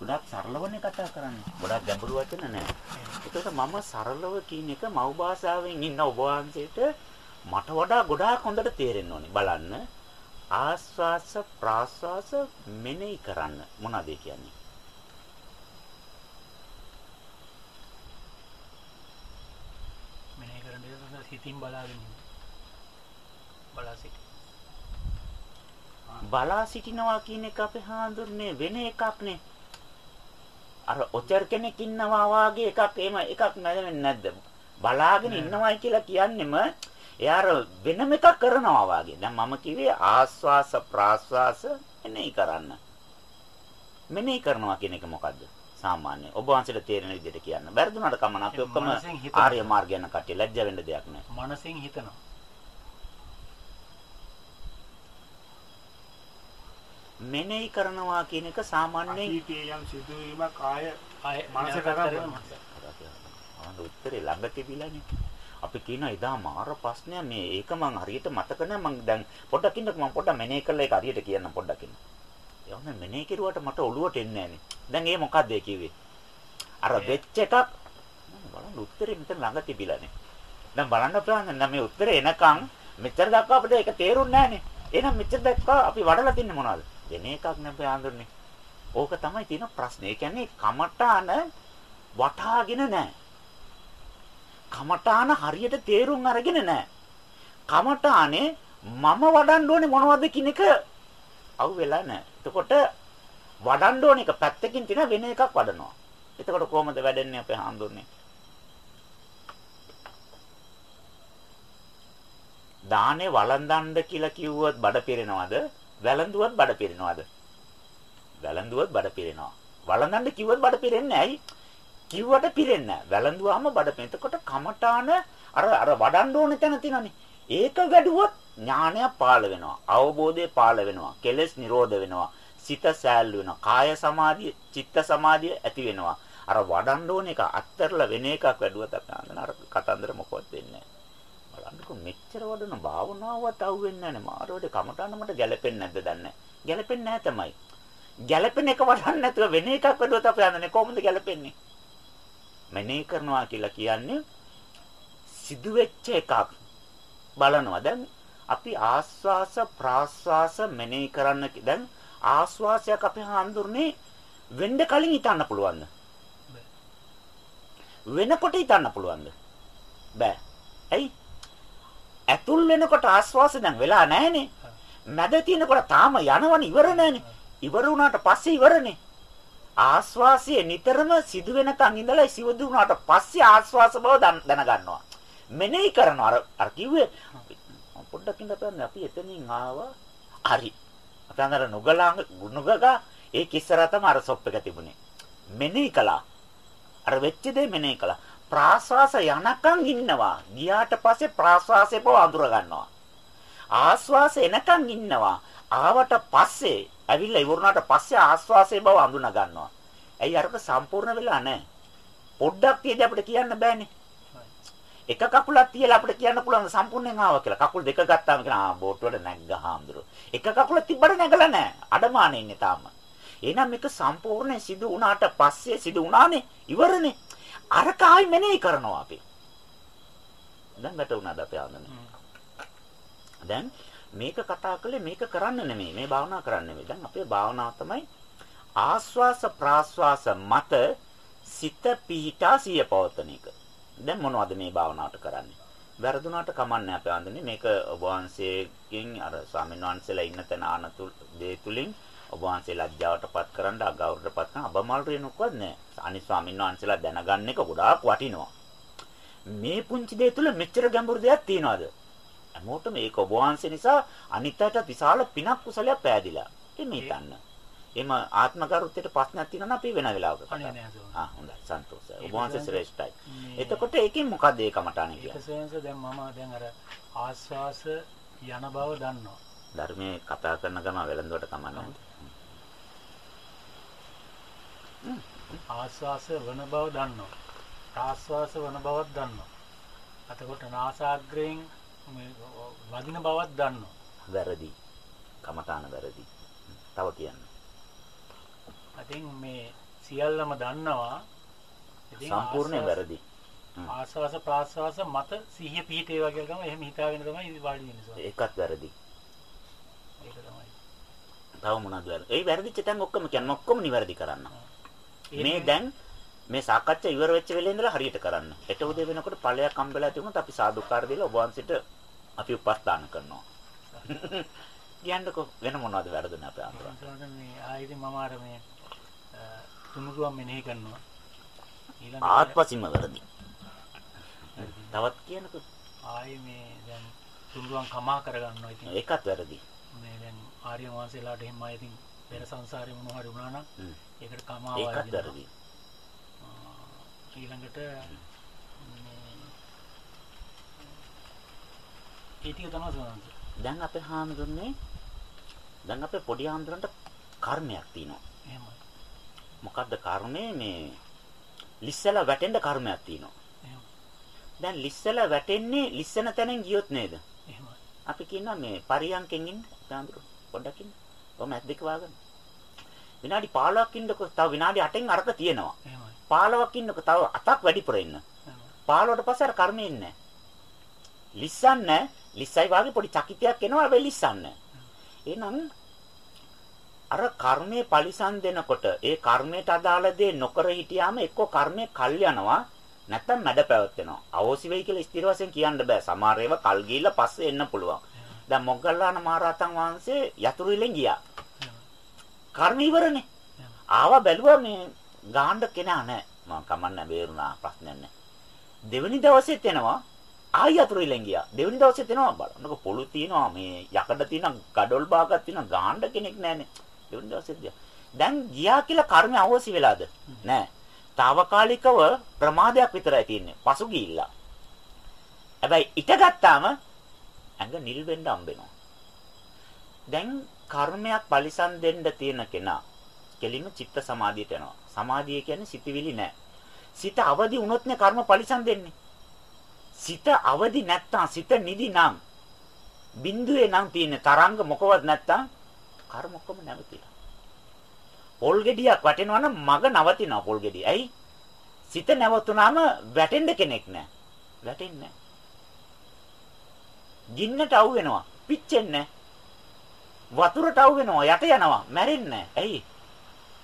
ගොඩාක් සරලවනේ කතා කරන්නේ. ගොඩාක් ගැඹුරු වචන නෑ. ඒකට මම සරලව කියන එක මව් භාෂාවෙන් ඉන්න ඔබ වහන්සේට මට වඩා ගොඩාක් හොඳට තේරෙන්න ඕනේ. බලන්න. ආස්වාස ප්‍රාස්වාස මෙනෙහි කරන්න මොනවද කියන්නේ? මෙනෙහි කරන දේ හිතින් බලාගෙන ඉන්න. බලා සිට. බලා සිටිනවා කියන එක අපේ හාඳුන්නේ වෙන එකක් නේ. අර ඔචර් කෙනෙක් ඉන්නවා වාගේ එකක් එහෙම එකක් නැද්ද? බලාගෙන ඉන්නවයි කියලා කියන්නෙම එයාර වෙනම එකක් කරනවා වාගේ. දැන් මම කිව්වේ ආස්වාස ප්‍රාස්වාස මෙනෙහි කරන්න. මෙනෙහි කරනවා කියන එක මොකද්ද? සාමාන්‍ය ඔබ වහන්සේට තේරෙන විදිහට කියන්න. වැරදුනට කමන අපි ඔක්කොම ආර්ය මාර්ගය යන කට්ටිය ලැජ්ජ වෙන්න දෙයක් නැහැ. මනසෙන් හිතනවා. මෙනෙහි කරනවා කියන එක සාමාන්‍යයෙන් අතීතයේ යම් සිදුවීමක් ආය ආය මනස කරනවා. අහන්න උත්තරේ ළඟ තිබිලානේ. අපි කියන එදා මාර ප්‍රශ්නය මේ ඒක මං හරියට මතක නැහැ මං දැන් පොඩ්ඩක් ඉන්නකෝ මං පොඩ්ඩක් මෙනෙහි කරලා ඒක හරියට කියන්න පොඩ්ඩක් ඉන්න. එවන මෙනෙහි කෙරුවට මට ඔළුවට එන්නේ නැහනේ. දැන් ඒ මොකද්ද ඒ කිව්වේ? අර වෙච්ච එකක් බලන්න උත්තරේ මෙතන ළඟ තිබිලානේ. දැන් බලන්න පුළුවන් නම් මේ උත්තරේ එනකන් මෙච්චර දක්වා අපිට ඒක තේරුන්නේ නැහනේ. එහෙනම් මෙච්චර දක්වා අපි වඩලා තින්නේ මොනවද? වෙන එකක් නෙවෙයි ආඳුරන්නේ. ඕක තමයි තියෙන ප්‍රශ්නේ. ඒ කියන්නේ කමඨාන වටහාගෙන නැහැ. කමඨාන හරියට තේරුම් අරගෙන නැහැ. කමඨානේ මම වඩන්න ඕනේ මොනවද කියන එක අවු වෙලා නැහැ. එතකොට වඩන්න ඕනේ එක පැත්තකින් තියෙන වෙන එකක් වඩනවා. එතකොට කොහොමද වැඩන්නේ අපේ හාමුදුරනේ? දානේ වළඳන්න කියලා කිව්වොත් බඩ පිරෙනවද? වැළඳුවත් බඩ පිරෙනවද? වැළඳුවත් බඩ පිරෙනවා. වළඳන්න කිව්වොත් බඩ පිරෙන්නේ නැහැ. කිව්වට පිරෙන්නේ නැහැ. වැළඳුවාම බඩ පිරෙන. එතකොට කමඨාන අර අර වඩන්න ඕනේ තැන තියෙනනේ. ඒක වැඩුවොත් ඥානය පාළ වෙනවා. අවබෝධය පාළ වෙනවා. කෙලෙස් නිරෝධ වෙනවා. සිත සෑල්ලු වෙනවා. කාය සමාධිය, චිත්ත සමාධිය ඇති වෙනවා. අර වඩන්න ඕන එක අත්තරලා වෙන එකක් වැඩුවත් අපි අඳන අර කතන්දර මොකවත් වෙන්නේ නැහැ. බලන්නකො මෙච්චර වඩන භාවනාවත් අහුවෙන්නේ නැහැ. මාරෝඩේ කමටහන මට ගැලපෙන්නේ නැද්ද දන්නේ ගැලපෙන්නේ නැහැ තමයි. ගැලපෙන එක වඩන්න නැතුව වෙන එකක් වැඩුවත් අපි අඳන්නේ කොහොමද ගැලපෙන්නේ? මෙනේ කරනවා කියලා කියන්නේ සිදුවෙච්ච එකක් බලනවා. දැන් අපි ආස්වාස ප්‍රාස්වාස මෙනේ කරන්න දැන් ආස්වාසයක් අපි හඳුරන්නේ වෙන්න කලින් හිතන්න පුළුවන්ද? වෙනකොට හිතන්න පුළුවන්ද? බෑ. ඇයි? ඇතුල් වෙනකොට ආස්වාස දැන් වෙලා නැහනේ. මැද තියෙනකොට තාම යනවනේ ඉවර නැහනේ. ඉවර වුණාට පස්සේ ඉවරනේ. ආස්වාසිය නිතරම සිදු වෙනකන් ඉඳලා සිවදු වුණාට පස්සේ ආස්වාස බව දැනගන්නවා. මෙනෙහි කරනවා. අර අර කිව්වේ පොඩ්ඩක් ඉඳ බලන්න අපි එතනින් ආවා. හරි. අපි අnder නුගලාංග නුගගා ඒ කිස්සර තමයි අර සොප් එක තිබුණේ. මෙනෙහි කළා. අර වෙච්ච දේ මෙනෙහි කළා. ප්‍රාශ්වාස යනකම් ඉන්නවා. ගියාට පස්සේ ප්‍රාශ්වාසය බව අඳුර ගන්නවා. ආශ්වාස එනකම් ඉන්නවා. ආවට පස්සේ ඇවිල්ලා ඉවරුණාට පස්සේ ආශ්වාසයේ බව අඳුන ගන්නවා. ඇයි අරක සම්පූර්ණ වෙලා නැහැ. පොඩ්ඩක් තියදී අපිට කියන්න බෑනේ. එක කකුලක් තියලා අපිට කියන්න පුළුවන් සම්පූර්ණයෙන් ආවා කියලා. කකුල් දෙක ගත්තාම කියන ආ බෝට්ටුවට නැග්ගා හාමුදුරුවෝ. එක කකුල තිබ්බට නැගලා නැහැ. අඩමානේ ඉන්නේ තාම. එහෙනම් මේක සම්පූර්ණයෙන් සිදු වුණාට පස්සේ සිදු වුණානේ. ඉවරනේ. අර කායි මෙනෙහි කරනවා අපි. දැන් වැටුණාද අපි ආනන්නේ. දැන් මේක කතා කළේ මේක කරන්න නෙමෙයි. මේ භාවනා කරන්න නෙමෙයි. දැන් අපේ භාවනාව තමයි ආස්වාස ප්‍රාස්වාස මත සිත පිහිටා සිය පවතන එක. දැන් මොනවද මේ භාවනාවට කරන්නේ? වැරදුනාට කමන්නේ අපේ ආන්දනේ මේක ඔබ වහන්සේගෙන් අර ස්වාමීන් වහන්සේලා ඉන්න තැන ආනතු දේ තුලින් ඔබ වහන්සේ ලැජ්ජාවටපත් කරන්න අගෞරවටපත් කරන අබමල් රේනුකවත් නෑ. අනිත් ස්වාමීන් වහන්සේලා දැනගන්න එක ගොඩාක් වටිනවා. මේ පුංචි දේ තුල මෙච්චර ගැඹුරු දෙයක් තියනවාද? හැමෝටම මේක ඔබ වහන්සේ නිසා අනිත් අයට විශාල පිනක් කුසලයක් පෑදිලා. එමෙ හිතන්න. එම ආත්මගරුත්වයට ප්‍රශ්නයක් තියෙනවා නම් අපි වෙන වෙලාවක අනේ නෑ ආ හොඳයි සන්තෝෂයි. ඔබ වහන්සේ ශ්‍රේෂ්ඨයි. එතකොට ඒකෙන් මොකද ඒ කමටානේ ඒක කියන්නේ? සෙන්ස දැන් මම දැන් අර ආස්වාස යන බව දන්නවා. ධර්මයේ කතා කරන ගම වෙලඳුවට කමන්නේ. ආස්වාස වන බව දන්නවා. ප්‍රාස්වාස වන බවක් දන්නවා. එතකොට නාසාග්‍රයෙන් වදින බවක් දන්නවා. වැරදි. කමටාන වැරදි. තව කියන්න. ඉතින් මේ සියල්ලම දන්නවා. සම්පූර්ණයෙන් ආස්වාස- වැරදි. ආස්වාස ප්‍රාස්වාස මත සිහිය පිහිටේවා කියලා ගම එහෙම හිතාගෙන තමයි වාඩි වෙන්නේ. ඒකත් වැරදි. ඒක තමයි. තව මොනවද වැරදි? ඒ වැරදිච්ච තැන් ඔක්කොම කියන්නේ ඔක්කොම නිවැරදි කරන්න. මේ දැන් මේ සාකච්ඡා ඉවර වෙච්ච වෙලේ ඉඳලා හරියට කරන්න. හෙට උදේ වෙනකොට ඵලයක් හම්බෙලා තිබුණොත් අපි සාදුකාර දීලා ඔබ වහන්සේට අපි උපස්ථාන කරනවා. කියන්නකෝ වෙන මොනවද වැරදුනේ අපේ? සෝන මේ ආයෙත් මම අර මේ අ, තුනුරුවන් මෙනෙහි කරනවා. ඊළඟ ආත්පසින්ම වැරදි. තවත් කියන්නකෝ. ආයේ මේ දැන් තුනුරුවන් කමා කරගන්නවා ඉතින් ඒකත් වැරදි. මේ දැන් ආර්ය වංශලාට එහෙම අය පෙර සංසාරේ මොනවා හරි වුණා නම්. ඒකට කමා ඒකත්. වැරදි. ඊළඟට ඒ ටික තමයි සෝනන්ත. දැන් අපේ හාමුදුරනේ දැන් අපේ පොඩි හාමුදුරන්ට කර්මයක් තියෙනවා. එහෙමයි. මොකද්ද කර්මය මේ ලිස්සලා වැටෙන්න කර්මයක් තියෙනවා. දැන් ලිස්සලා වැටෙන්නේ ලිස්සන තැනින් ගියොත් නේද? එහෙමයි. අපි කියනවා මේ පරියන්කෙන් ඉන්න හාමුදුර පොඩ්ඩක් ඉන්න. ඔම ඇස් දෙක වහගන්න. විනාඩි 15ක් ඉන්නකො තව විනාඩි 8න් අරක තියෙනවා. එහෙමයි. 15ක් ඉන්නකො තව අතක් වැඩිපුර ඉන්න. එහෙමයි. 15ට පස්සේ අර කර්මෙ ඉන්නේ. ලිස්සන්න ලිස්සයි වාගේ පොඩි චකිතයක් එනවා හැබැයි ලිස්සන්න. එහෙනම් අර කර්මයේ පරිසම් දෙනකොට ඒ කර්මයට අදාළ දේ නොකර හිටියාම එක්ක කර්මය කල් යනවා නැත්නම් මැඩ පැවැත්වෙනවා. අවෝසි වෙයි කියලා ස්ථිර වශයෙන් කියන්න බෑ. සමහර ඒවා කල් ගිහිල්ලා පස්සේ එන්න පුළුවන්. දැන් මොග්ගල්ලාන මහරහතන් වහන්සේ යතුරු ඉලෙන් ගියා. කර්ම ඉවරනේ. ආවා බැලුවා මේ ගාන්න කෙනා නැහැ. මම කමන්න බේරුණා ප්‍රශ්නයක් නැහැ. දෙවෙනි දවසෙත් එනවා ආයි යතුරු ඉලෙන් ගියා. දෙවෙනි දවසෙත් එනවා බලන්නකො පොළු තියෙනවා මේ යකඩ තියෙන ගඩොල් භාගයක් තියෙනවා ගාන්න කෙනෙක් නැහැනේ. දෙවෙනි දවසෙත් ගියා. දැන් ගියා කියලා කර්මය අවශ්‍ය වෙලාද? නෑ. తాවකාලිකව ප්‍රමාදයක් විතරයි තියෙන්නේ. පසු ගිහිල්ලා. හැබැයි ඊට ගත්තාම ඇඟ නිල් වෙන්න හම්බෙනවා. දැන් කර්මයක් පරිසම් දෙන්න තියෙන කෙනා කෙලින්ම චිත්ත සමාධියට යනවා. සමාධිය කියන්නේ සිතවිලි නෑ. සිත අවදි වුණොත් නේ කර්ම පරිසම් දෙන්නේ. සිත අවදි නැත්තම් සිත නිදි නම් බිඳුවේ නම් තියෙන තරංග මොකවත් නැත්තම් කර්ම ඔක්කොම නැවතිලා. පොල් ගෙඩියක් වටෙනවා නම් මග නවතිනවා පොල් ගෙඩිය. ඇයි? සිත නැවතුනාම වැටෙන්න කෙනෙක් නැහැ. වැටෙන්නේ නැහැ. ගින්නට අවු වෙනවා. පිච්චෙන්නේ වතුරට අවු වෙනවා. යට යනවා. මැරෙන්නේ ඇයි?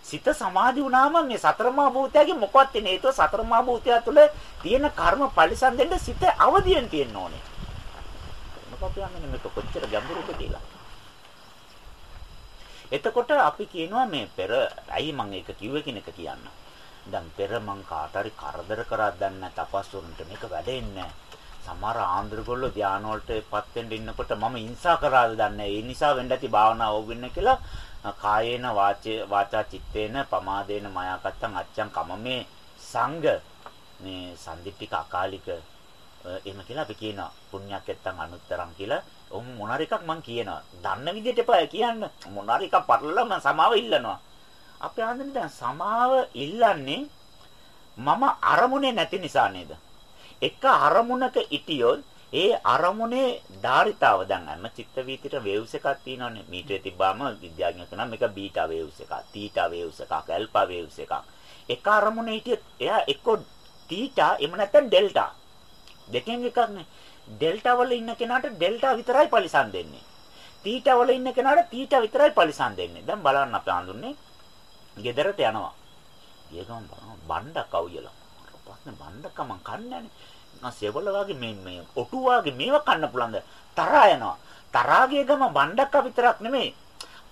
සිත සමාධි වුණාම මේ සතරමා භූතයගේ මොකවත් තියෙන හේතුව සතරමා භූතය තුළ තියෙන කර්ම පරිසම් දෙන්න සිත අවදියෙන් තියෙන්න ඕනේ. මොකක්ද යන්නේ මේක කොච්චර ගැඹුරුද කියලා. එතකොට අපි කියනවා මේ පෙර ඇයි මම ඒක කිව්වේ කියන එක කියන්න. දැන් පෙර මං කාට හරි කරදර කරක් දැන්න තපස්වරුන්ට මේක වැඩෙන්නේ සමහර ආන්දරගොල්ලෝ ධාන වලටපත් වෙන්න ඉන්නකොට මම ඉන්සා කරාද දන්නේ. ඒ නිසා වෙන්න ඇති භාවනාව ඕගින්න කියලා කායේන වාචේ වාචා චිත්තේන පමාදේන මයාකත්තං අච්ඡං කමමේ සංඝ. මේ සම්දිට්ඨික අකාලික එහෙම කියලා අපි කියනවා. පුණ්‍යක් නැත්තම් අනුත්තරම් කියලා. ඔහොම මොනාර එකක් මං කියනවා. දන්න විදිහට එපා කියන්න. මොනාර එකක් පටලලා මම සමාව ඉල්ලනවා. අපි ආන්දනේ දැන් සමාව ඉල්ලන්නේ මම අරමුණේ නැති නිසා නේද? එක අරමුණක ඉතියොත් ඒ අරමුණේ ධාරිතාව දැන් අන්න චිත්ත වීතිට වේව්ස් එකක් තියෙනවානේ. මීටරේ තිබ්බාම විද්‍යාඥයෝ කියනවා මේක බීටා වේව්ස් එකක් තීටා වේව්ස් එකක් ඇල්ෆා වේව්ස් එකක්. එක අරමුණේ හිටියොත් එයා එක්ක තීටා එහෙම නැත්නම් ඩෙල්ටා දෙකෙන් එකක් නේ. ඩෙල්ටා වල ඉන්න කෙනාට ඩෙල්ටා විතරයි පරිසම් දෙන්නේ. තීටා වල ඉන්න කෙනාට තීටා විතරයි පරිසම් දෙන්නේ. දැන් බලන්න අපි හඳුන්නේ ගෙදරට යනවා. ගිය ගමන් බලනවා බණ්ඩක් අවුයලා. ප්‍රශ්නේ බණ්ඩක මං කන්නේ නැහැ සෙවල වගේ මේ මේ ඔටු වගේ මේව කන්න පුළුවන්ද තරහා යනවා. තරහාගේ ගම බණ්ඩක්ක විතරක් නෙමෙයි.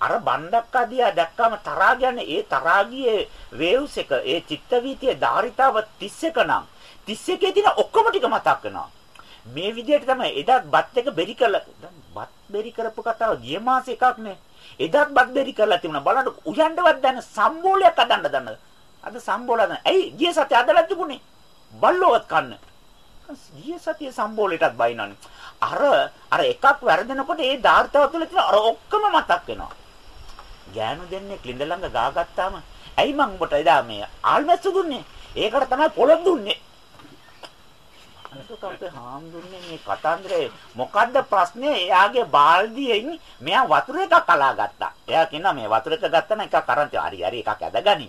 අර බණ්ඩක්ක දිහා දැක්කම තරහා කියන්නේ ඒ තරහාගේ වේව්ස් එක ඒ චිත්ත වීතියේ ධාරිතාව 31 නම්. 31 තියෙන ඔක්කොම ටික මතක් වෙනවා. මේ විදිහට තමයි එදාත් බත් එක බෙරි කරලා දැන් බත් බෙරි කරපු කතාව ගිය මාස එකක් නේ. එදාත් බත් බෙරි කරලා තිබුණා. බලන්න උයන්ඩවත් දැන සම්බෝලයක් අදන්න දන්නද අද සම්බෝල හදන්න ඇයි? ගිය සතිය අදලා තිබුණේ? බල්ලෝවත් කන්න. ගිය සතිය සම්බෝලයටත් බයිනවනේ අර අර එකක් වැරදෙනකොට ඒ ධාර්තාව තුළ තියෙන අර ඔක්කොම මතක් වෙනවා ගෑනු දෙන්නේ ක්ලින්ද ළඟ ගාගත්තාම ඇයි මං උඹට එදා මේ ආල්මැස්සු දුන්නේ ඒකට තමයි පොළොන් දුන්නේ අනිත් අපේ හාමුදුරනේ මේ කතන්දරේ මොකද්ද ප්‍රශ්නේ? එයාගේ බාල්දියෙන් මෙයා වතුර එකක් අලා ගත්තා. එයා කියනවා මේ වතුර එක ගත්තා නම් එකක් අරන් තිය. හරි හරි එකක් ඇදගනි.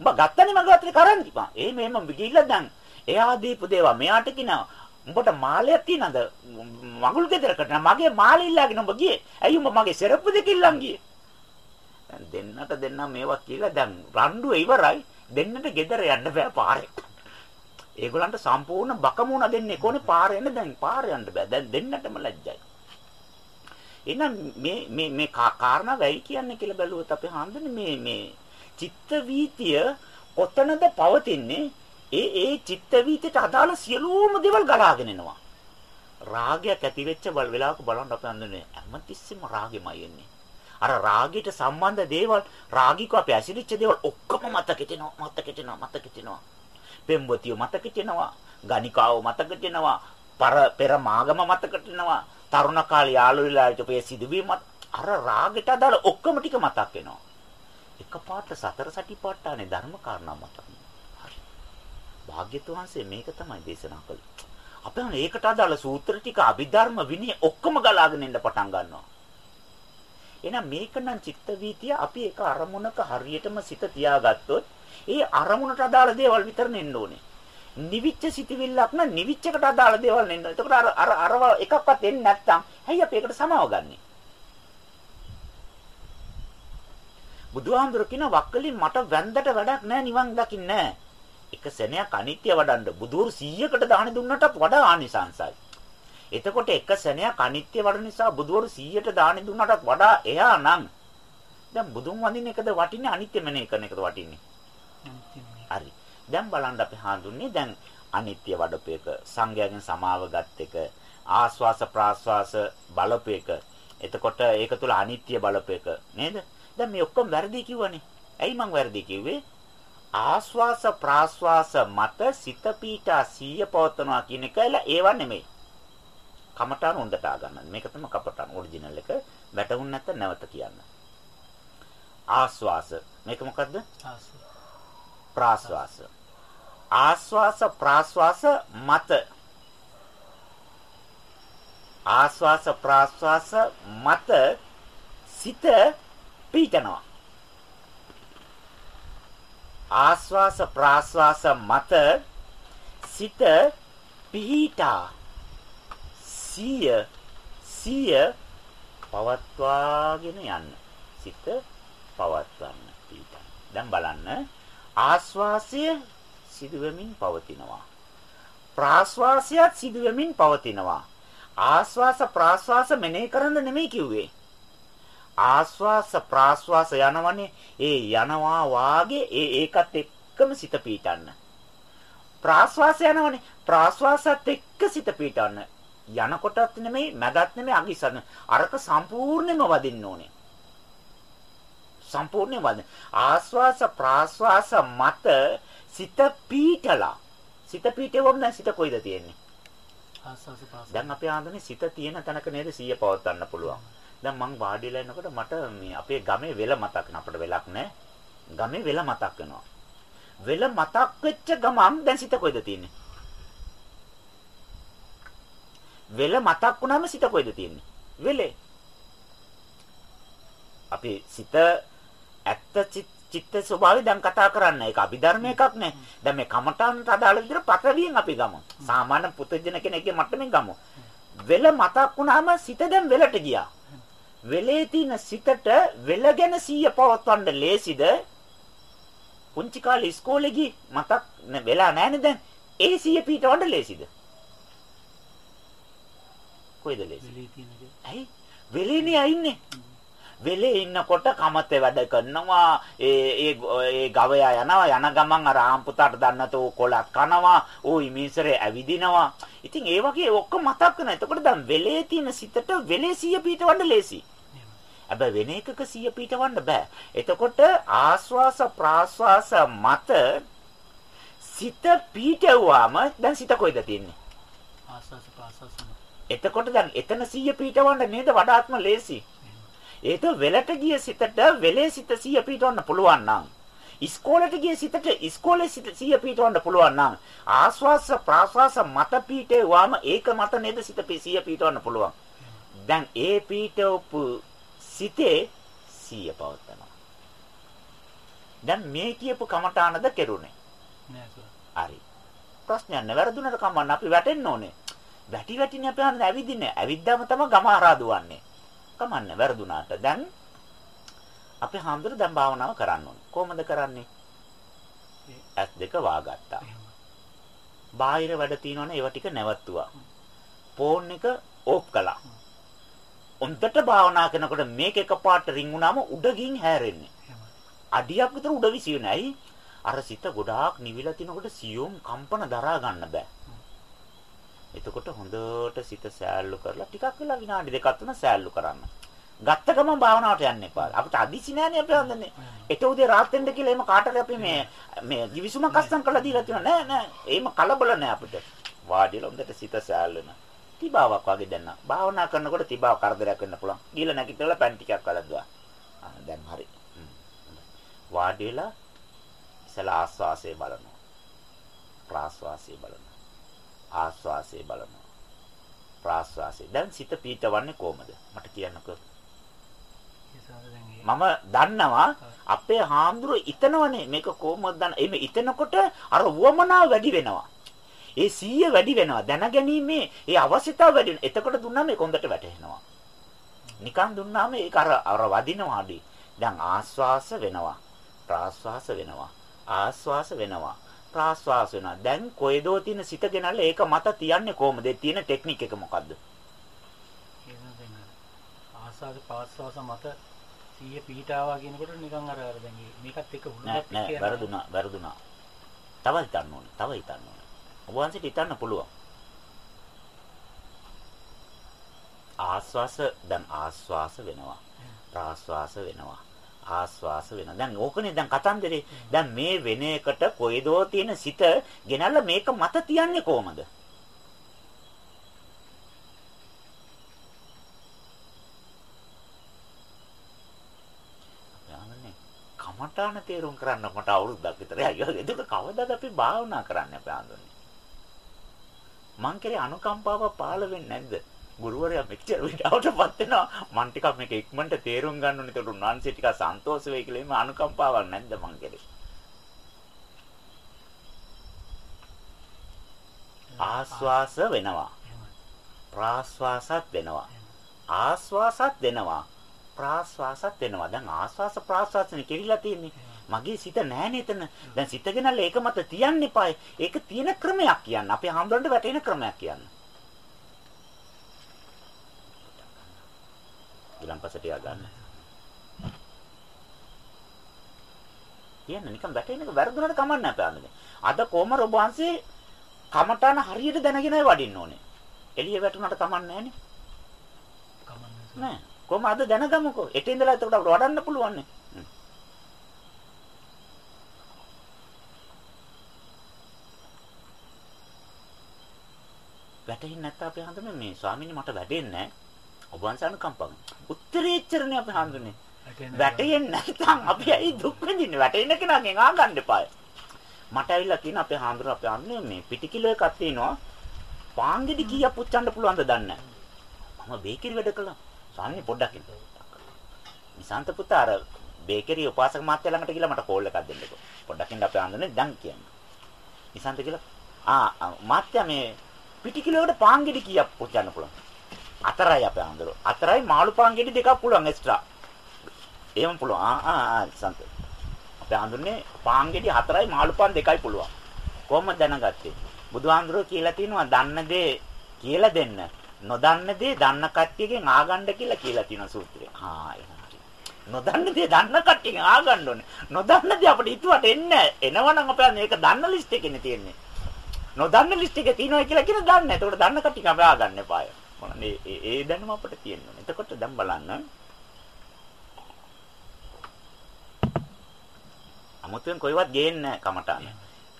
උඹ ගත්තනේ මගේ අතේ කරන් තිබා. ඒ මෙහෙම ගිහිල්ලා දැන් එයා දීපු දේවා මෙයාට කියනවා උඹට මාලයක් තියනද මගුල් ගෙදරකට මගේ මාළේ ඉල්ලාගෙන උඹ ගියේ. ඇයි උඹ මගේ සෙරප්පු දෙක ඉල්ලන් ගියේ? දෙන්නට දෙන්න මේවා කියලා දැන් රණ්ඩුව ඉවරයි. දෙන්නට ගෙදර යන්න බෑ පාරේ. ඒගොල්ලන්ට සම්පූර්ණ බකමුණ දෙන්නේ කොහොනේ පාරේ යන්න දැන් පාරේ යන්න බෑ. දැන් දෙන්නටම ලැජ්ජයි. එහෙනම් මේ මේ මේ කාරණා වෙයි කියන්නේ කියලා බැලුවොත් අපි හඳුන්නේ මේ මේ චිත්ත වීතිය කොතනද පවතින්නේ ඒ ඒ චිත්ත වීතියට අදාළ සියලුම දේවල් ගලාගෙන එනවා. රාගයක් ඇති වෙච්ච වෙලාවක බලන්න අපි හඳුන්නේ හැමතිස්සෙම රාගෙමයි එන්නේ. අර රාගයට සම්බන්ධ දේවල් රාගිකව අපි ඇසිරිච්ච දේවල් ඔක්කොම මතකෙට එනවා මතකෙට එනවා මතකෙට එනවා. පෙම්වතිය මතකෙට එනවා. ගණිකාව මතකෙට එනවා. පර පෙර මාගම මතකෙට එනවා. තරුණ කාලේ යාළු වෙලාවට ඔපේ සිදුවීම අර රාගයට අදාළ ඔක්කොම ටික මතක් වෙනවා. එකපාරට සතර සටිපට්ඨානේ ධර්ම කාරණා මතක් හරි. භාග්‍යතුන් වහන්සේ මේක තමයි දේශනා කළේ. අපේ ඒකට අදාළ සූත්‍ර ටික අභිධර්ම විනය ඔක්කොම ගලාගෙන එන්න පටන් ගන්නවා. එහෙනම් මේක නම් චිත්ත වීතිය අපි එක අරමුණක හරියටම සිත තියාගත්තොත් ඒ අරමුණට අදාළ දේවල් විතරනේ එන්න ඕනේ. නිවිච්ච සිතවිල්ලක් නම් නිවිච්චකට අදාළ දේවල් නෙන්න. එතකොට අර අර අරව එකක්වත් එන්නේ නැත්තම් ඇයි අපි ඒකට සමාව ගන්නෙ? බුදුහාමුදුර කියන වක්කලින් මට වැන්දට වැඩක් නැහැ නිවන් දකින්න නැහැ. එක සෙනයක් අනිත්‍ය වඩන්න බුදුරු 100කට දාන දුන්නටත් වඩා ආනිසංසයි. එතකොට එක සෙනයක් අනිත්‍ය වඩන නිසා බුදුවරු 100ට දාන දුන්නටත් වඩා එයා නම් දැන් බුදුන් වඳින එකද වටින්නේ අනිත්‍ය මෙනේ කරන එකද වටින්නේ? හරි. දැන් බලන්න අපි හඳුන්නේ දැන් අනිත්‍ය වඩපේක සංඥාගෙන් සමාව ගත් එක ආස්වාස ප්‍රාස්වාස බලපේක එතකොට ඒක තුල අනිත්‍ය බලපේක නේද දැන් මේ ඔක්කොම වැරදි කිව්වනේ ඇයි මං වැරදි කිව්වේ ආස්වාස ප්‍රාස්වාස මත සිත පීඨා සීය පවත්නවා කියන එක ඒව නෙමෙයි. කමඨාන හොඳට ආගන්න මේක තමයි කපඨාන ඔරිජිනල් එක. වැටුන් නැත්නම් නැවත කියන්න. ආස්වාස. මේක මොකද්ද? ප්‍රාස්වාස. ආස්වාස ප්‍රාස්වාස මත. ආස්වාස ප්‍රාස්වාස මත සිත පීඩනවා. ආස්වාස ප්‍රාස්වාස මත සිත පිහිටා සිය සිය පවත්වාගෙන යන්න සිත පවත්වන්න පිහිටා දැන් බලන්න ආස්වාසය සිදුවෙමින් පවතිනවා. ප්‍රාශ්වාසයත් සිදුවෙමින් පවතිනවා. ආශ්වාස ප්‍රාශ්වාස මෙනෙහි කරන්න නෙමෙයි කිව්වේ. ආශ්වාස ප්‍රාශ්වාස යනවනේ ඒ යනවා වාගේ ඒ ඒකත් එක්කම සිත පීටන්න. ප්‍රාශ්වාස යනවනේ ප්‍රාශ්වාසත් එක්ක සිත පීටන්න. යනකොටත් නෙමෙයි මැදත් නෙමෙයි අගිසන. අරක සම්පූර්ණයෙන්ම වදින්න ඕනේ. සම්පූර්ණයෙන් වදින්න. ආශ්වාස ප්‍රාශ්වාස මත සිත පීඨලා. සිත පීඨෙවම දැන් සිත කොයිද තියෙන්නේ? ආස්වාස පාස. දැන් අපේ ආන්දනේ සිත තියෙන තැනක නේද සිය පවත්වන්න පුළුවන්. දැන් මං වාඩිලා ඉන්නකොට මට මේ අපේ ගමේ වෙල මතක් වෙන අපිට වෙලක් නැහැ. ගමේ වෙල මතක් වෙනවා. වෙල මතක් වෙච්ච ගමන් දැන් සිත කොයිද තියෙන්නේ? වෙල මතක් වුණාම සිත කොයිද තියෙන්නේ? වෙලේ. අපි සිත ඇත්ත චිත්ත ස්වභාවය දැන් කතා කරන්න. ඒක අභිධර්ම එකක් නේ. දැන් මේ කමඨාන්ට අදාළ විදිහට පටවියෙන් අපි ගමු. සාමාන්‍ය පුතජන කෙනෙක්ගේ මට්ටමින් ගමු. වෙල මතක් වුණාම සිත දැන් වෙලට ගියා. වෙලේ තියෙන සිතට වෙල ගැන සිය පවත්වන්න ලේසිද? පුංචි කාලේ ඉස්කෝලේ ගිහින් මතක් වෙලා නැහැනේ දැන්. ඒ සිය පීටවන්න ලේසිද? කොයිද ලේසි? වෙලී තියෙන දේ. ඇයි? වෙලේනේ අයින්නේ. වෙලේ ඉන්නකොට කමතේ වැඩ කරනවා. ඒ ඒ ගවයා යනවා. යන ගමන් අර ආම්පුතාට දන්නතෝ කොලක් කනවා. ඌ ඉමිසරේ ඇවිදිනවා. ඉතින් ඒ වගේ ඔක්කොම මතක් වෙනවා. එතකොට දැන් වෙලේ තියෙන සිතට වෙලේ සිය පීටවන්න ලේසි. හැබැයි වෙන එකක සිය පීටවන්න බෑ. එතකොට ආස්වාස ප්‍රාස්වාස මත සිත පීටවුවාම දැන් සිත කොයිද තියෙන්නේ? ආස්වාස පාසස. එතකොට දැන් එතන සිය පීටවන්න නේද? වඩාත්ම ලේසි ඒක වෙලට ගිය සිතට වෙලේ සිත 100 පීටවන්න පුළුවන් නම් ඉස්කෝලේට ගිය සිතට ඉස්කෝලේ සිත 100 පීටවන්න පුළුවන් නම් ආස්වාස ප්‍රාස්වාස මත පීඨේ වම ඒක මත නේද සිත 100 පීටවන්න පුළුවන් දැන් ඒ පීඨවපු සිතේ 100 පවත්නවා දැන් මේ කියපු කමඨානද කෙරුණේ. හරි. ප්‍රශ්නයක් නෑ. වැරදුනට කමන්න අපි වැටෙන්න ඕනේ. වැටි වැටිනේ අපි හඳ ඇවිදින්නේ. ඇවිද්දාම තමයි ගම හරහා දුවන්නේ. කමන්න වැරදුනාට. දැන් අපි හඳුර දැන් භාවනාව කරන්න ඕනේ. කොහොමද කරන්නේ? ඇස් දෙක වාගත්තා. බාහිර වැඩ තියෙනවනේ ඒව ටික නැවතුවා. ෆෝන් එක ඕෆ් කළා. උන්ටට භාවනා කරනකොට මේක එකපාරට රින් වුණාම උඩගින් හැරෙන්නේ. අඩියක් විතර උඩ විසියුනේ. අර සිත ගොඩාක් නිවිලා තිනකොට සියුම් කම්පන දරා ගන්න බෑ. එතකොට හොඳට සිත සෑල්ලු කරලා ටිකක් වෙලා විනාඩි දෙකක් තුන සෑල්ලු කරන්න. ගත්ත ගමන් භාවනාවට යන්න එපා. අපිට අදිසි නෑනේ අපි හඳන්නේ. එට උදේ රාත් වෙන්න කියලා එහෙම කාටද අපි මේ මේ givisuma කස්සම් කරලා දීලා තියෙනවා නෑ නෑ. එහෙම කලබල නෑ අපිට. වාඩිලා හොඳට සිත සෑල්ලුන. තිබාවක් වගේ දැන්න. භාවනා කරනකොට තිබාව කරදරයක් වෙන්න පුළුවන්. ගිහලා නැගිටලා පෑන් ටිකක් වලද්දුවා. ආ දැන් හරි. වාඩි වෙලා ඉතලා ආස්වාසේ බලනවා. ප්‍රාස්වාසේ බලනවා. ආස්වාසේ බලනවා. ප්‍රාස්වාසේ. දැන් සිත පීඨවන්නේ කොහමද? මට කියන්නකෝ. ඒ සර් දැන් ඒ මම දන්නවා අපේ හාමුදුරුවෝ ඉතනවනේ මේක කොහොමද දන්න. එimhe ඉතනකොට අර වුවමනාව වැඩි වෙනවා. ඒ සීය වැඩි වෙනවා. දැනගැනීමේ ඒ අවශ්‍යතාව වැඩි වෙනවා. එතකොට දුන්නාම ඒක හොඳට වැටහෙනවා. නිකන් දුන්නාම ඒක අර අර වදිනවා අඩි. දැන් ආස්වාස වෙනවා. ප්‍රාස්වාස වෙනවා. ආස්වාස වෙනවා. ප්‍රාස්වාස වෙනවා. දැන් කොයිදෝ තියෙන සිත ගෙනල්ලා ඒක මත තියන්නේ කොහොමද? ඒ තියෙන ටෙක්නික් එක මොකද්ද? ආස්වාද පාස්වාස මත 100 පීඨාවා කියනකොට නිකන් අර අර දැන් මේකත් එක්ක නෑ හුරුවත් නෑ එක්ක වැරදුනා වැරදුනා. තව හිතන්න ඕනේ. තව හිතන්න ඕනේ. ඔබ වහන්සේට හිතන්න පුළුවන්. ආස්වාස දැන් ආස්වාස වෙනවා. ප්‍රාස්වාස වෙනවා. ආස්වාස වෙනවා. දැන් ඕකනේ දැන් කතන්දරේ. දැන් මේ වෙන එකට කොයිදෝ තියෙන සිත ගෙනල්ලා මේක මත තියන්නේ කොහමද? යාමනේ කමඨාන තේරුම් කරන්න මට අවුරුද්දක් විතර යයි. ඒක කවදාද අපි භාවනා කරන්න අපි ආඳුන්නේ? මං කරේ අනුකම්පාව පාළ වෙන්නේ නැද්ද? ගුරුවරයා මෙච්චර විඩාවටපත් වෙනවා. මං ටිකක් මේක ඉක්මනට තේරුම් ගන්න ඕනේ. ඒකට උන්වහන්සේ ටිකක් සන්තෝෂ වෙයි කියලා එimhe අනුකම්පාවක් නැද්ද මං කරේ? ආස්වාස වෙනවා. එහෙමයි. ප්‍රාස්වාසත් වෙනවා. ආස්වාසත් දෙනවා. ප්‍රාස්වාසත් වෙනවා. දැන් ආස්වාස ප්‍රාස්වාසනේ කෙවිලා තියෙන්නේ. මගේ සිත නෑනේ එතන. දැන් සිත ගෙනල්ලා ඒක මත තියන්න එපායි. ඒක තියෙන ක්‍රමයක් කියන්න. අපි හම්බුරන්ට වැටෙන ක්‍රමයක් කියන්න. ඊළඟපසට යා ගන්න. කියන්න නිකන් වැටෙන එක වැරදුනට කමන්නේ නැහැ අපේ අද කොහමද ඔබ වහන්සේ කමටාන හරියට දැනගෙනයි වඩින්න ඕනේ. එළිය වැටුණාට කමන්නේ නැහනේ. කමන්නේ සර්. නෑ. කොහම අද දැනගමුකෝ. එතෙන් ඉඳලා එතකොට අපිට වඩන්න පුළුවන් නේ. වැටෙන්නේ නැත්නම් අපි හඳුනන්නේ මේ ස්වාමීනි මට වැටෙන්නේ නැහැ. ඔබ වහන්සේ අනුකම්පාවෙන්. උත්තරේච්චරනේ අපි හඳුනන්නේ. වැටෙන්නේ නැත්නම් අපි ඇයි දුක් විඳින්නේ? වැටෙන්න කෙනාගෙන් ආගන්න එපායි. මට ඇවිල්ලා කියන අපේ හාමුදුරුවෝ අපේ අන්නේ මේ පිටි කිලෝ එකක් තියෙනවා. පාන්ගෙඩි කීයක් පුච්චන්න පුළුවන්ද දන්නේ නැහැ. මම බේකරි වැඩ කළා. ස්වාමීනි පොඩ්ඩක් ඉන්න. නිසන්ත පුතා අර බේකරි උපාසක මාත්‍ය ළඟට ගිහලා මට කෝල් එකක් දෙන්නකෝ. පොඩ්ඩක් ඉන්න අපේ ආන්දරනේ දැන් කියන්න. නිසන්ත කියලා ආ මාත්‍ය මේ පිටි කිලෝකට පාන්ගෙඩි කීයක් පුච්චන්න පුළුවන්? හතරයි අපේ ආන්දරෝ. හතරයි මාළු පාන්ගෙඩි දෙකක් පුළුවන් එක්ස්ට්‍රා. එහෙම පුළුවන්. ආ ආ ආ නිසන්ත. අපේ ආන්දරනේ පාන්ගෙඩි හතරයි මාළු පාන් දෙකයි පුළුවන්. කොහොමද දැනගත්තේ? බුදුහාඳුරෝ කියලා තියෙනවා දන්න දේ කියලා දෙන්න. නොදන්න දේ දන්න කට්ටියගෙන් ආගන්න කියලා කියලා තියෙනවා සූත්‍රයේ. ආ එහෙනම් හරි. නොදන්න දේ දන්න කට්ටියගෙන් ආගන්න ඕනේ. නොදන්න දේ අපිට හිතුවට එන්නේ එනවනම් අපේ මේක දන්න ලිස්ට් එකේනේ තියෙන්නේ. නොදන්න ලිස්ට් එකේ තියෙනවා කියලා කියන දන්නේ. එතකොට දන්න කට්ටිය අපි ආගන්න එපාය. මොනවාද ඒ ඒ දැනුම අපිට තියෙනවා. එතකොට දැන් බලන්න. අමුතුවෙන් කොයිවත් ගේන්නේ නැහැ කමටාන.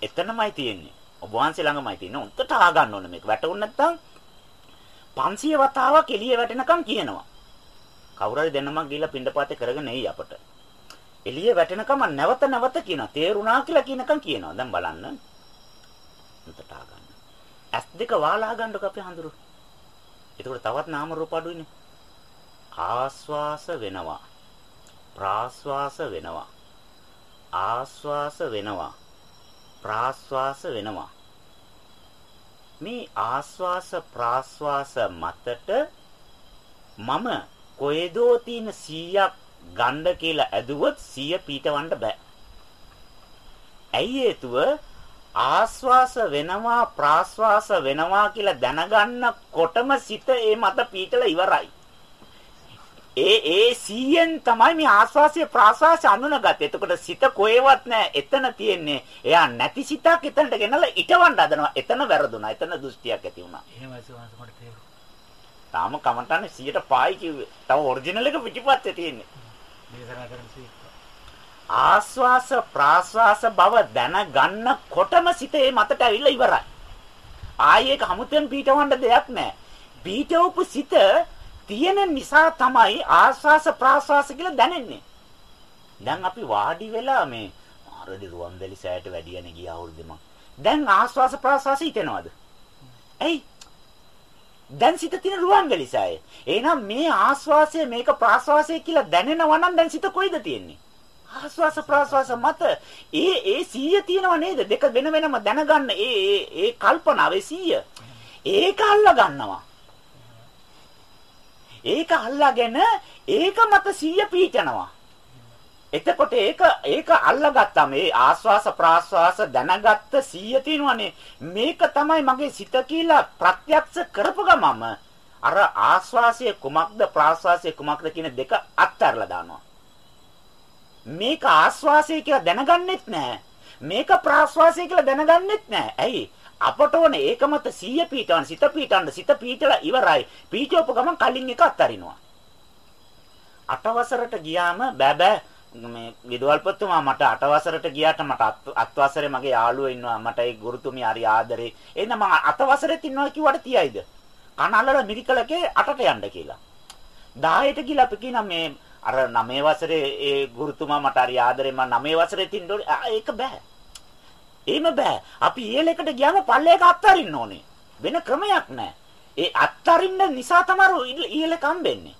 එතනමයි තියෙන්නේ. ඔබ වහන්සේ ළඟමයි තියෙන්නේ. උන්ට ආගන්න ඕනේ මේක. වැටුනේ නැත්තම් 500 වතාවක් එළිය වැටෙනකම් කියනවා. කවුරු හරි දෙන්නමක් ගිහිල්ලා පින්ඩපාතේ කරගෙන එයි අපට. එළිය වැටෙනකම් නැවත නැවත කියනවා. තේරුණා කියලා කියනකම් කියනවා. දැන් බලන්න. උන්ට ආගන්න. ඇස් දෙක වාලා ගන්නකො අපි හඳුරු. එතකොට තවත් නාම රූප අඩුයිනේ. ආස්වාස වෙනවා. ප්‍රාස්වාස වෙනවා. ආස්වාස වෙනවා. ප්‍රාස්වාස වෙනවා. මේ ආස්වාස ප්‍රාස්වාස මතට මම කොේදෝ තියෙන 100ක් ගන්න කියලා ඇදුවොත් 100 පීටවන්න බෑ. ඇයි හේතුව ආස්වාස වෙනවා ප්‍රාස්වාස වෙනවා කියලා දැනගන්නකොටම සිත ඒ මත පීටලා ඉවරයි. ඒ ඒ 100න් තමයි මේ ආස්වාසිය ප්‍රාස්වාසය අඳුනගත්තේ. එතකොට සිත කොහෙවත් නැහැ. එතන තියෙන්නේ. එයා නැති සිතක් එතනට ගෙනලා ඉටවන්න හදනවා. එතන වැරදුනා. එතන දෘෂ්ටියක් ඇති වුණා. එහෙමයි සෝවාන්ස මට තේරුණා. තාම කමටන්නේ 100ට පායි කිව්වේ. තව ඔරිජිනල් එක පිටිපස්සේ තියෙන්නේ. දේශනා කරන සීක්ක. ආස්වාස ප්‍රාස්වාස බව දැනගන්නකොටම සිතේ මතට ඇවිල්ලා ඉවරයි. ආයේ ඒක හමුතෙන් පීඨවන්න දෙයක් නැහැ. පීඨවපු සිත තියෙන නිසා තමයි ආස්වාස ප්‍රාස්වාස කියලා දැනෙන්නේ. දැන් අපි වාඩි වෙලා මේ ආරඩි රුවන්වැලි සෑයට වැඩියනේ ගිය අවුරුද්දේ දැන් ආස්වාස ප්‍රාස්වාස හිතෙනවද? ඇයි? දැන් සිත තියෙන රුවන්වැලි සෑය. එහෙනම් මේ ආස්වාසය මේක ප්‍රාස්වාසය කියලා දැනෙනවා නම් දැන් සිත කොයිද තියෙන්නේ? ආස්වාස ප්‍රාස්වාස මත ඒ ඒ 100 තියෙනව නේද? දෙක වෙන වෙනම දැනගන්න ඒ ඒ ඒ කල්පනාවේ 100. ඒක අල්ල ගන්නවා. ඒක අල්ලාගෙන ඒක මත 100 පීචනවා. එතකොට ඒක ඒක අල්ලගත්තා මේ ආස්වාස ප්‍රාස්වාස දැනගත්ත 100 තියෙනවනේ මේක තමයි මගේ සිත කියලා ප්‍රත්‍යක්ෂ කරපු ගමම අර ආස්වාසය කුමක්ද ප්‍රාස්වාසය කුමක්ද කියන දෙක අත්හැරලා දානවා මේක ආස්වාසය කියලා දැනගන්නෙත් නැහැ මේක ප්‍රාස්වාසය කියලා දැනගන්නෙත් නැහැ ඇයි? අපට ඕනේ ඒක මත 100 පීඨවන් සිත පීඨන්න සිත පීඨලා ඉවරයි. පීඨවපු ගමන් කලින් එක අත්හරිනවා. අටවසරට ගියාම බෑ බෑ. මේ විදුවල්පතුමා මට අටවසරට ගියාට මට අත්වසරේ මගේ යාළුවෝ ඉන්නවා. මට ඒ ගුරුතුමිය හරි ආදරේ. එහෙනම් මම අටවසරෙත් ඉන්නවා කිව්වට තියයිද? කනල්ලල මිරිකලකේ අටට යන්න කියලා. 10ට ගිහලා අපි කියනවා මේ අර 9 වසරේ ඒ ගුරුතුමා මට හරි ආදරේ මම 9 වසරේ තින්න ඕනේ ඒක බෑ එහෙම බෑ. අපි ඉහළකට ගියාම පල්ලයක අත්තරින්න ඕනේ. වෙන ක්‍රමයක් නැහැ. ඒ අත්තරින්න නිසා තමයි ඉහළක හම්බෙන්නේ.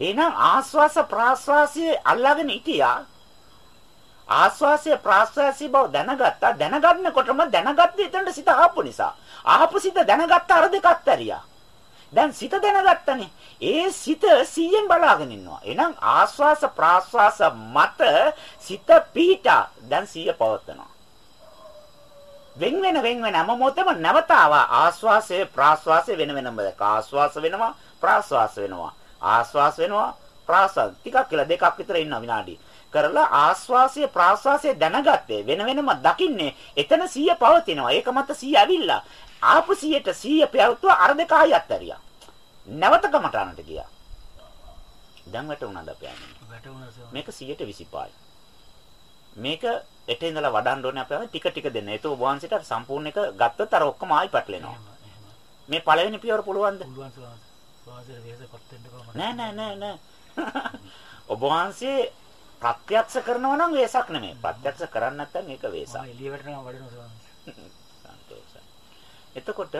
එහෙනම් ආස්වාස ප්‍රාස්වාසයේ අල්ලාගෙන හිටියා. ආස්වාසය ප්‍රාස්වාසය බව දැනගත්තා. දැනගන්නකොටම දැනගත්තේ එතනට සිත ආපු නිසා. ආපු සිත දැනගත්ත අර දෙක අත්තරියා. දැන් සිත දැනගත්තනේ. ඒ සිත 100ෙන් බලාගෙන ඉන්නවා. එහෙනම් ආස්වාස ප්‍රාස්වාස මත සිත පීඨා දැන් 100 පවත්නවා. වෙන් වෙන වෙන් වෙන හැම මොහොතම නැවත ආවා ආස්වාසය ප්‍රාස්වාසය වෙන වෙනම දැක ආස්වාස වෙනවා ප්‍රාස්වාස වෙනවා. ආස්වාස වෙනවා ප්‍රාස්වාස. ටිකක් කියලා දෙකක් විතර ඉන්න විනාඩි. කරලා ආස්වාසය ප්‍රාස්වාසය දැනගත්තේ වෙන වෙනම දකින්නේ එතන 100 පවතිනවා. ඒක මත 100 ඇවිල්ලා. ආපු 100ට 100 පැවතුවා අර දෙක ආයි අත්තරියා නැවත කමටානට ගියා දැන් වැටුණාද අපි යන්නේ වැටුණා මේක 125යි මේක එට ඉඳලා වඩන්න ඕනේ අපේ ටික ටික දෙන්න. ඒක ඔබ වහන්සේට අර සම්පූර්ණ එක ගත්තොත් අර ඔක්කොම ආයි පැටලෙනවා. මේ පළවෙනි පියවර පුළුවන්ද? පුළුවන් සෝවාන්ස. සෝවාන්සේට වෙහෙසපත් වෙන්න කොහොමද? නෑ නෑ නෑ නෑ. ඔබ වහන්සේ ප්‍රත්‍යක්ෂ කරනවා නම් වෙසක් නෙමෙයි. ප්‍රත්‍යක්ෂ කරන්නේ නැත්නම් ඒක වෙසක්. මම එළියට නම් වඩනවා සෝවාන්ස. එතකොට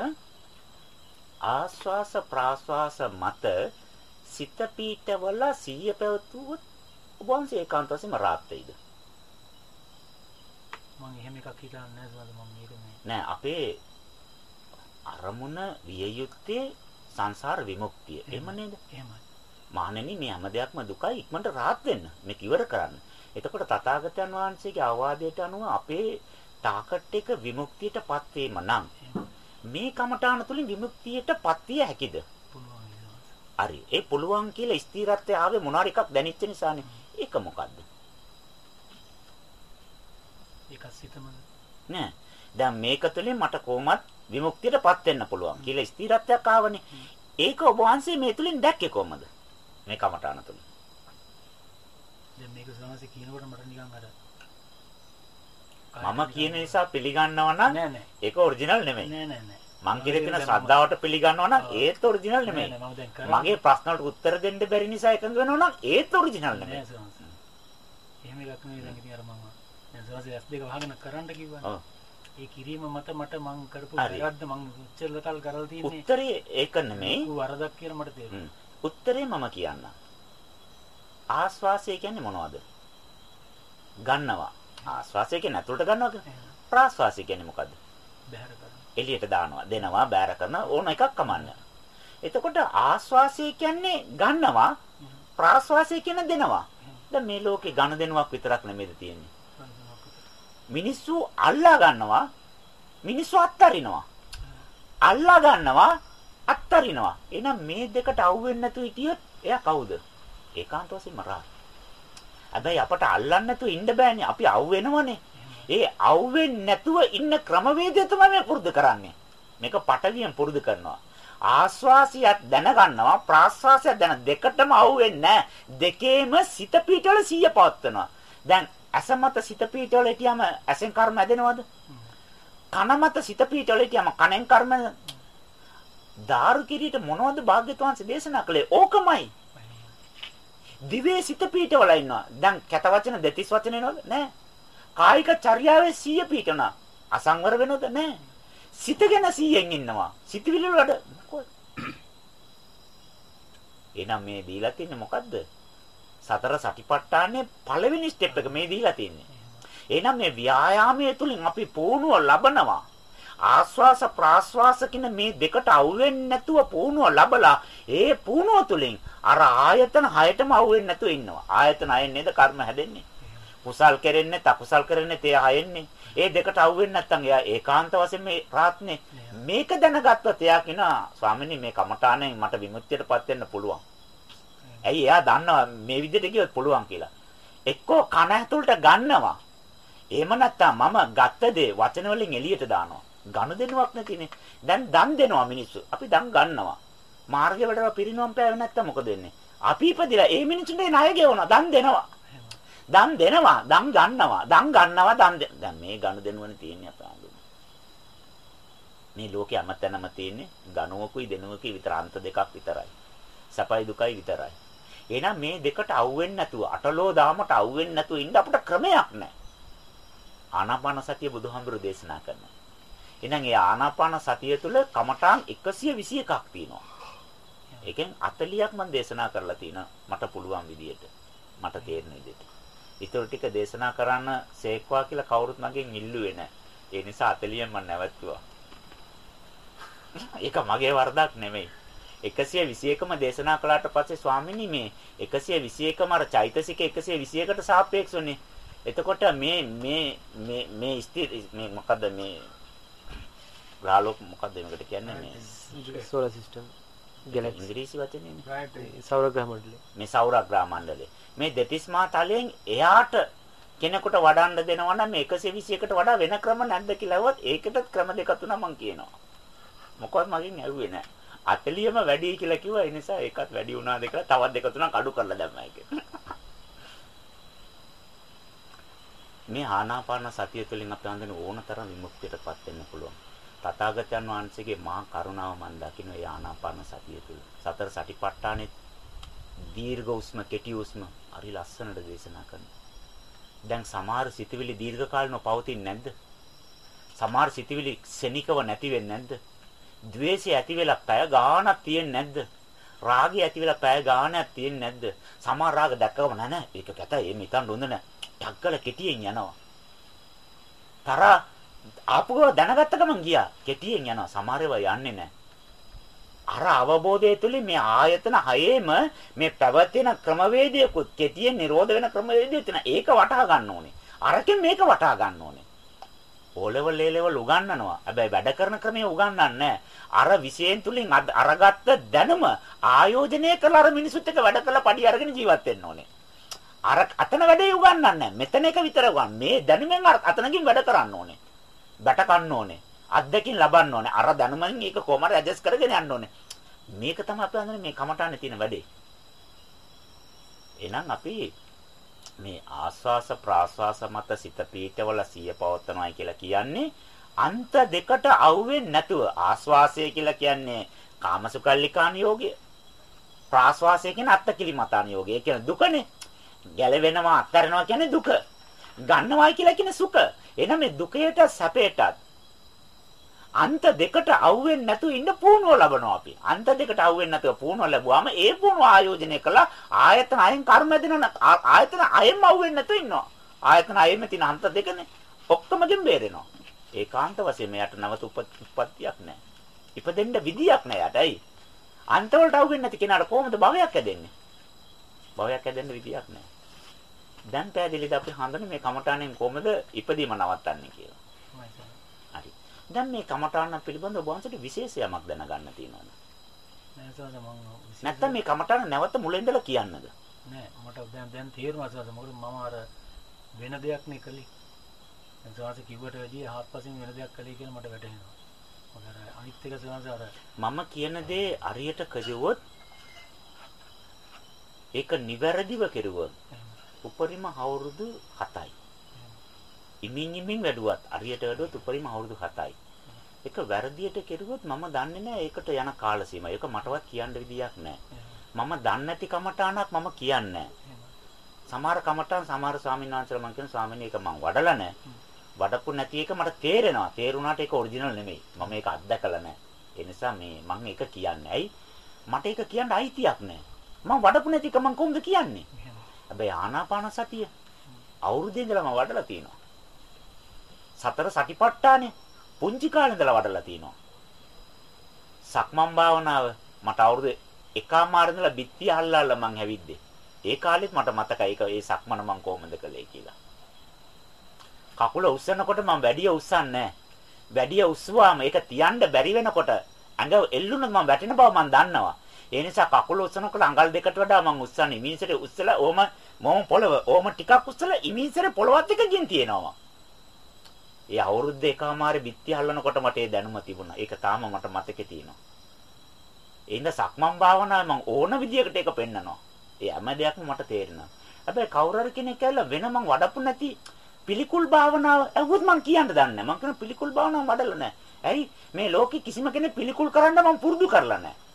ආස්වාස ප්‍රාස්වාස මත සිත පීඨවල සිහිය පැවතුවොත් ඔබ වහන්සේ ඒකාන්ත වශයෙන්ම රාත් වෙයිද? මම එහෙම එකක් හිතන්නේ නැහැ මම මේක නෑ අපේ අරමුණ විය යුත්තේ සංසාර විමුක්තිය. එහෙම නේද? එහෙමයි. මහණෙනි මේ හැම දෙයක්ම දුකයි ඉක්මනට rahat වෙන්න. මේක ඉවර කරන්න. එතකොට තථාගතයන් වහන්සේගේ අවවාදයට අනුව අපේ ටාකට් එක විමුක්තියටපත් වීම නම් මේ කමඨාන තුලින් විමුක්තියටපත් විය හැකිද? හරි. ඒ පුළුවන් කියලා ස්ථිරත්වය ආවේ මොනාර එකක් දැනෙච්ච නිසානේ. ඒක මොකද්ද? ඒකත් සිතමද? නෑ. දැන් මේක තුළින් මට කොහොමත් විමුක්තියටපත් වෙන්න පුළුවන් කියලා ස්ථිරත්වයක් ආවනේ. ඒක ඔබ වහන්සේ මේ තුලින් දැක්කේ කොහමද? මේ කමඨාන තුලින්. දැන් මේක සෝවාන්ස කියනකොට මට නිකන් අර මම කියන නිසා පිළිගන්නවා නම්. ඒක ඔරිජිනල් නෙමෙයි. නෑ නෑ නෑ. මං කියන ශ්‍රද්ධාවට පිළිගන්නවා නම් ඒත් ඔරිජිනල් නෙමෙයි. මගේ ප්‍රශ්න වලට උත්තර දෙන්න බැරි නිසා එකඟ වෙනවා නම් ඒත් ඔරිජිනල් නෙමෙයි. එහෙම එකක් නෙවෙයි දැන් ඉතින් අර මම දැන් සෝවාන්ස S දෙක වහගෙන කරන්න කිව්වනේ. ඔව්. ඒ කිරීම මත මට මං කරපු. වැරද්ද මං උච්චලකල් කරලා තියෙන්නේ. උත්තරේ ඒක නෙමෙයි. වරදක් කියලා මට තේරෙනවා. උත්තරේ මම කියන්නම්. ආස්වාසය කියන්නේ මොනවද? ගන්නවා. ආස්වාසය කියන්නේ ඇතුළට ගන්නවා කියන්නේ. ප්‍රාස්වාසය කියන්නේ මොකද්ද? බැහැර කරන. එළියට දානවා, දෙනවා, බෑර කරනවා ඕන එකක් කමන්න. එතකොට ආස්වාසය කියන්නේ ගන්නවා, ප්‍රාස්වාසය කියන්නේ දෙනවා. දැන් මේ ලෝකේ ඝන දෙනුවක් විතරක් නෙමෙයිද තියෙන්නේ. මිනිස්සු අල්ලා ගන්නවා, මිනිස්සු අත්තරිනවා. අල්ලා ගන්නවා, අත්තරිනවා. එහෙනම් මේ දෙකට අහුවෙන්නේ නැතුව හිටියොත් එයා කවුද? ඒකාන්ත වශයෙන්ම රාජ. හැබැයි අපට අල්ලන්න නැතුව ඉන්න බෑනේ. අපි අහුවෙනවනේ. ඒ අහුවෙන්නේ නැතුව ඉන්න ක්‍රමවේදය තමයි මේ පුරුදු කරන්නේ. මේක පටවියෙන් පුරුදු කරනවා. ආස්වාසියක් දැනගන්නවා ප්‍රාස්වාසයක් දැන දෙකටම අහුවෙන්නේ දෙකේම සිත පීඨවල සිය පවත්වනවා. දැන් ඇස මත සිත පීඨවල හිටියම ඇසෙන් කර්ම ඇදෙනවද? කන මත සිත පීඨවල හිටියම කනෙන් කර්ම දාරු කිරීට මොනවද භාග්‍යතුන් වහන්සේ දේශනා කළේ? ඕකමයි. දිවේ සිත පීඨවල ඉන්නවා. දැන් කැත වචන දෙතිස් වචන එනවද? නැහැ. කායික චර්යාවේ 100 පීඨන අසංවර වෙනවද? නැහැ. සිත ගැන 100න් ඉන්නවා. සිතවිලි වල මොකද? එහෙනම් මේ දීලා තින්නේ මොකද්ද? සතර සටිපට්ඨානේ පළවෙනි ස්ටෙප් එක මේ දීලා තින්නේ. එහෙනම් මේ ව්‍යායාමයේ තුලින් අපි පුහුණුව ලබනවා. ආස්වාස ප්‍රාස්වාස කියන මේ දෙකට අවුෙන්නේ නැතුව පුහුණුව ලබලා ඒ පුහුණුව තුලින් අර ආයතන හයටම අවුෙන්නේ නැතුව ඉන්නවා. ආයතන හයෙන් නේද කර්ම හැදෙන්නේ. කුසල් කරෙන්නේ තකුසල් කරෙන්නේ තේ හයෙන්නේ. ඒ දෙකට අවුෙන්නේ නැත්නම් එයා ඒකාන්ත වශයෙන් මේ ප්‍රාත්නේ මේක දැනගත්තොත් එයා කියනවා ස්වාමීනි මේ කමඨාණයෙන් මට විමුක්තියටපත් වෙන්න පුළුවන්. ඇයි එයා දන්නවා මේ විදිහට කිව්වොත් පුළුවන් කියලා. එක්කෝ කන ඇතුළට ගන්නවා. එහෙම නැත්නම් මම ගත්ත දේ වචන වලින් එළියට දානවා. ගනුදෙනුවක් නැතිනේ. දැන් දන් දෙනවා මිනිස්සු. අපි දන් ගන්නවා. මාර්ගය වලට පිරිනවම් පෑවෙ නැත්තම් මොකද වෙන්නේ? අපි ඉපදිලා ඒ මිනිස්සුන්ට ණය ගෙවනවා. දන් දෙනවා. දන් දෙනවා. දන් ගන්නවා. දන් ගන්නවා. දන් දැන් මේ ගනුදෙනුවනේ තියෙන්නේ අපේ මේ ලෝකේ අමතනම තියෙන්නේ ගනුවකුයි දෙනුවකුයි විතර අන්ත දෙකක් විතරයි. සපයි දුකයි විතරයි. එහෙනම් මේ දෙකට අවුෙන්නේ නැතුව අටලෝ දාමට අවුෙන්නේ නැතුව ඉන්න අපිට ක්‍රමයක් නැහැ. ආනාපාන සතිය බුදුහාමුදුරු දේශනා කරනවා. එහෙනම් ඒ ආනාපාන සතිය තුළ කමඨාන් 121ක් තියෙනවා. ඒකෙන් 40ක් මම දේශනා කරලා තිනවා මට පුළුවන් විදියට. මට තේරෙන විදියට. ඊටු ටික දේශනා කරන්න සේක්වා කියලා කවුරුත් මගෙන් ඉල්ලුවේ නැහැ. ඒ නිසා 40න් මම නැවතුවා. ඒක මගේ වරදක් නෙමෙයි. 121ම දේශනා කළාට පස්සේ ස්වාමීනි මේ 121ම අර චෛතසික 121කට සාපේක්ෂවනේ. එතකොට මේ මේ මේ මේ මේ මොකද්ද මේ ග්‍රහලෝක මොකක්ද මේකට කියන්නේ? මේ සෝලර් සිස්ටම් ගැලැක්සි ඉංග්‍රීසි වචනේ සෞර ග්‍රහ මණ්ඩලය. මේ සෞර ග්‍රහ මණ්ඩලය. මේ දෙතිස් මහා තලයෙන් එයාට කෙනෙකුට වඩන්න දෙනවා නම් මේ 121කට වඩා වෙන ක්‍රම නැද්ද කියලා අහුවත් ඒකටත් ක්‍රම දෙකක් තුනක් මම කියනවා. මොකවත් මගෙන් ඇහුවේ නැහැ. 40ම වැඩි කියලා කිව්වා. ඒ නිසා ඒකත් වැඩි වුණාද කියලා තවත් දෙක තුනක් අඩු කරලා දැම්මා ඒක. මේ ආනාපාන සතිය තුළින් අපි හඳුනන ඕනතරම් විමුක්තියටපත් වෙන්න පුළුවන් තථාගතයන් වහන්සේගේ මහා කරුණාව මම දකින්න ඒ ආනාපාන සතිය තුළ. සතර සටිපට්ඨානෙ දීර්ඝ උස්ම කෙටි උස්ම හරි ලස්සනට දේශනා කරනවා. දැන් සමහර සිතවිලි දීර්ඝ කාලනව පවතින්නේ නැද්ද? සමහර සිතවිලි ක්ෂණිකව නැති වෙන්නේ නැද්ද? ද්වේෂය ඇති වෙලා පැය ගාණක් තියෙන්නේ නැද්ද? රාගය ඇති වෙලා පැය ගාණක් තියෙන්නේ නැද්ද? සමහර රාග දැක්කම නෑ නෑ ඒක කැතයි එහෙම හිතන්න හොඳ නෑ. ටක්කල කෙටියෙන් යනවා. තරහ ආපු ගව දැනගත්ත ගමන් ගියා. කෙටියෙන් යනවා. සමහර ඒවා යන්නේ නැහැ. අර අවබෝධය තුළින් මේ ආයතන හයේම මේ පැවැත්ෙන ක්‍රමවේදයකුත් කෙටියෙන් නිරෝධ වෙන ක්‍රමවේදය තියෙන. ඒක වටහා ගන්න ඕනේ. අරකින් මේක වටහා ගන්න ඕනේ. ඕලෙවල් ලේලෙවල් උගන්වනවා. හැබැයි වැඩ කරන ක්‍රමය උගන්වන්නේ අර විශේෂයෙන් තුලින් අරගත්ත දැනුම ආයෝජනය කරලා අර මිනිසුත් එක්ක වැඩ කරලා පඩි අරගෙන ජීවත් වෙන්න ඕනේ. අර අතන වැඩේ උගන්වන්නේ මෙතන එක විතර උගන් මේ දැනුමෙන් අතනකින් වැඩ කරන්න ඕනේ. බැට කන්න ඕනේ. අත්දැකින් ලබන්න ඕනේ. අර දැනුමෙන් ඒක කොහමද ඇඩ්ජස්ට් කරගෙන යන්න ඕනේ. මේක තමයි අපි හඳුනන්නේ මේ කමටානේ තියෙන වැඩේ. එහෙනම් අපි මේ ආස්වාස ප්‍රාස්වාස මත සිත පීඨවල සිය පවත්නවායි කියලා කියන්නේ අන්ත දෙකට අවුෙන්නේ නැතුව ආස්වාසය කියලා කියන්නේ කාමසුකල්ලිකාන යෝගය. ප්‍රාස්වාසය කියන්නේ අත්තකිලිමතාන යෝගය. ඒ කියන්නේ දුකනේ. ගැලවෙනවා අත්හැරෙනවා කියන්නේ දුක. ගන්නවායි කියලා කියන්නේ සුඛ. එහෙනම් මේ දුකයට සැපයටත් අන්ත දෙකට අවුෙන්නේ නැතුව ඉන්න පුහුණුව ලබනවා අපි. අන්ත දෙකට අවුෙන්නේ නැතුව පුහුණුව ලැබුවාම ඒ පුහුණුව ආයෝජනය කළා ආයතන අයෙන් කර්ම දෙනවා ආයතන අයෙන්ම අවුෙන්නේ නැතුව ඉන්නවා. ආයතන අයෙම තියෙන අන්ත දෙකනේ. ඔක්කොමගෙන් බේරෙනවා. ඒකාන්ත වශයෙන් මෙයාට නවත උපත්තියක් නැහැ. ඉපදෙන්න විදියක් නැහැ යට. ඇයි? අන්ත වලට අවුෙන්නේ නැති කෙනාට කොහොමද භවයක් හැදෙන්නේ? භවයක් හැදෙන්න විදියක් නැහැ. දැන් පැහැදිලිද අපි හඳන මේ කමඨාණයෙන් කොහොමද ඉපදීම නවත්තන්නේ කියලා. හරි. දැන් මේ කමඨාණ පිළිබඳව වංශයට විශේෂ යමක් දැනගන්න තියෙනවද? නෑ සෝද මම විශේෂ- නැත්තම් මේ කමඨාණ නැවත මුලින් ඉඳලා කියන්නද? නෑ මට දැන් දැන් තේරුණා සෝද මොකද මම අර වෙන දෙයක් නේ කළේ. දැන් සෝද කිව්වට වැඩිය හත්පසින් වෙන දෙයක් කළේ කියලා මට වැටහෙනවා. මොකද අර අනිත් එක සෝද අර මම කියන දේ අරියට කජුවොත් ඒක නිවැරදිව කෙරුවොත් උපරිම අවුරුදු 7යි. ඉමින් ඉමින් වැඩුවත් අරියට වැඩුවොත් උපරිම අවුරුදු 7යි. ඒක වැරදියට කෙරුවොත් මම දන්නේ නැහැ ඒකට යන කාල සීමාව. ඒක මටවත් කියන්න විදියක් නැහැ. මම දන්නේ නැති කමඨාණක් මම කියන්නේ නැහැ. සමහර කමඨාන් සමහර ස්වාමීන් වහන්සේලා මම කියන ස්වාමීන් ඒක මම වඩලා නැහැ. වඩපු නැති එක මට තේරෙනවා. තේරුණාට ඒක ඔරිජිනල් නෙමෙයි. මම ඒක අත්දකලා නැහැ. ඒ නිසා මේ මම ඒක කියන්නේ. ඇයි? මට ඒක කියන්න අයිතියක් නැහැ. මම වඩපු නැති එක මම කොහොමද කියන්නේ? හැබැයි ආනාපාන සතිය අවුරුද්දේ ඉඳලා මම වඩලා තියෙනවා. සතර සටිපට්ඨානේ පුංචි කාලේ ඉඳලා වඩලා තියෙනවා. සක්මන් භාවනාව මට අවුරුදු එකමාර ඉඳලා බිත්තිය අල්ලලා මං හැවිද්දේ. ඒ කාලෙත් මට මතකයි ඒක ඒ සක්මන මං කොහොමද කළේ කියලා. කකුල උස්සනකොට මම වැඩිය උස්සන්නේ නැහැ. වැඩිය උස්සුවාම ඒක තියන්න බැරි වෙනකොට ඇඟ එල්ලුනොත් මම වැටෙන බව මම දන්නවා. ඒ නිසා කකුල උස්සනකොට අඟල් දෙකට වඩා මම උස්සන්නේ ඉමින්සරේ උස්සලා ඕම මොම පොළව ඕම ටිකක් උස්සලා ඉමින්සරේ පොළවත් එක ගින් තියෙනවා. ඒ අවුරුද්ද එකමාරේ බිත්ති හල්ලනකොට මට ඒ දැනුම තිබුණා. ඒක තාම මට මතකේ තියෙනවා. ඒ ඉඳ සක්මන් භාවනාව මම ඕන විදියකට ඒක පෙන්නනවා. ඒ හැම දෙයක්ම මට තේරෙනවා. හැබැයි කවුරු හරි කෙනෙක් ඇවිල්ලා වෙන මං වඩපු නැති පිළිකුල් භාවනාව ඇහුවොත් මං කියන්න දන්නේ නැහැ. මං කියන පිළිකුල් භාවනාව වඩලා නැහැ. ඇයි මේ ලෝකේ කිසිම කෙනෙක් පිළිකුල් කරන්න මං පුරුදු කරලා නැහැ.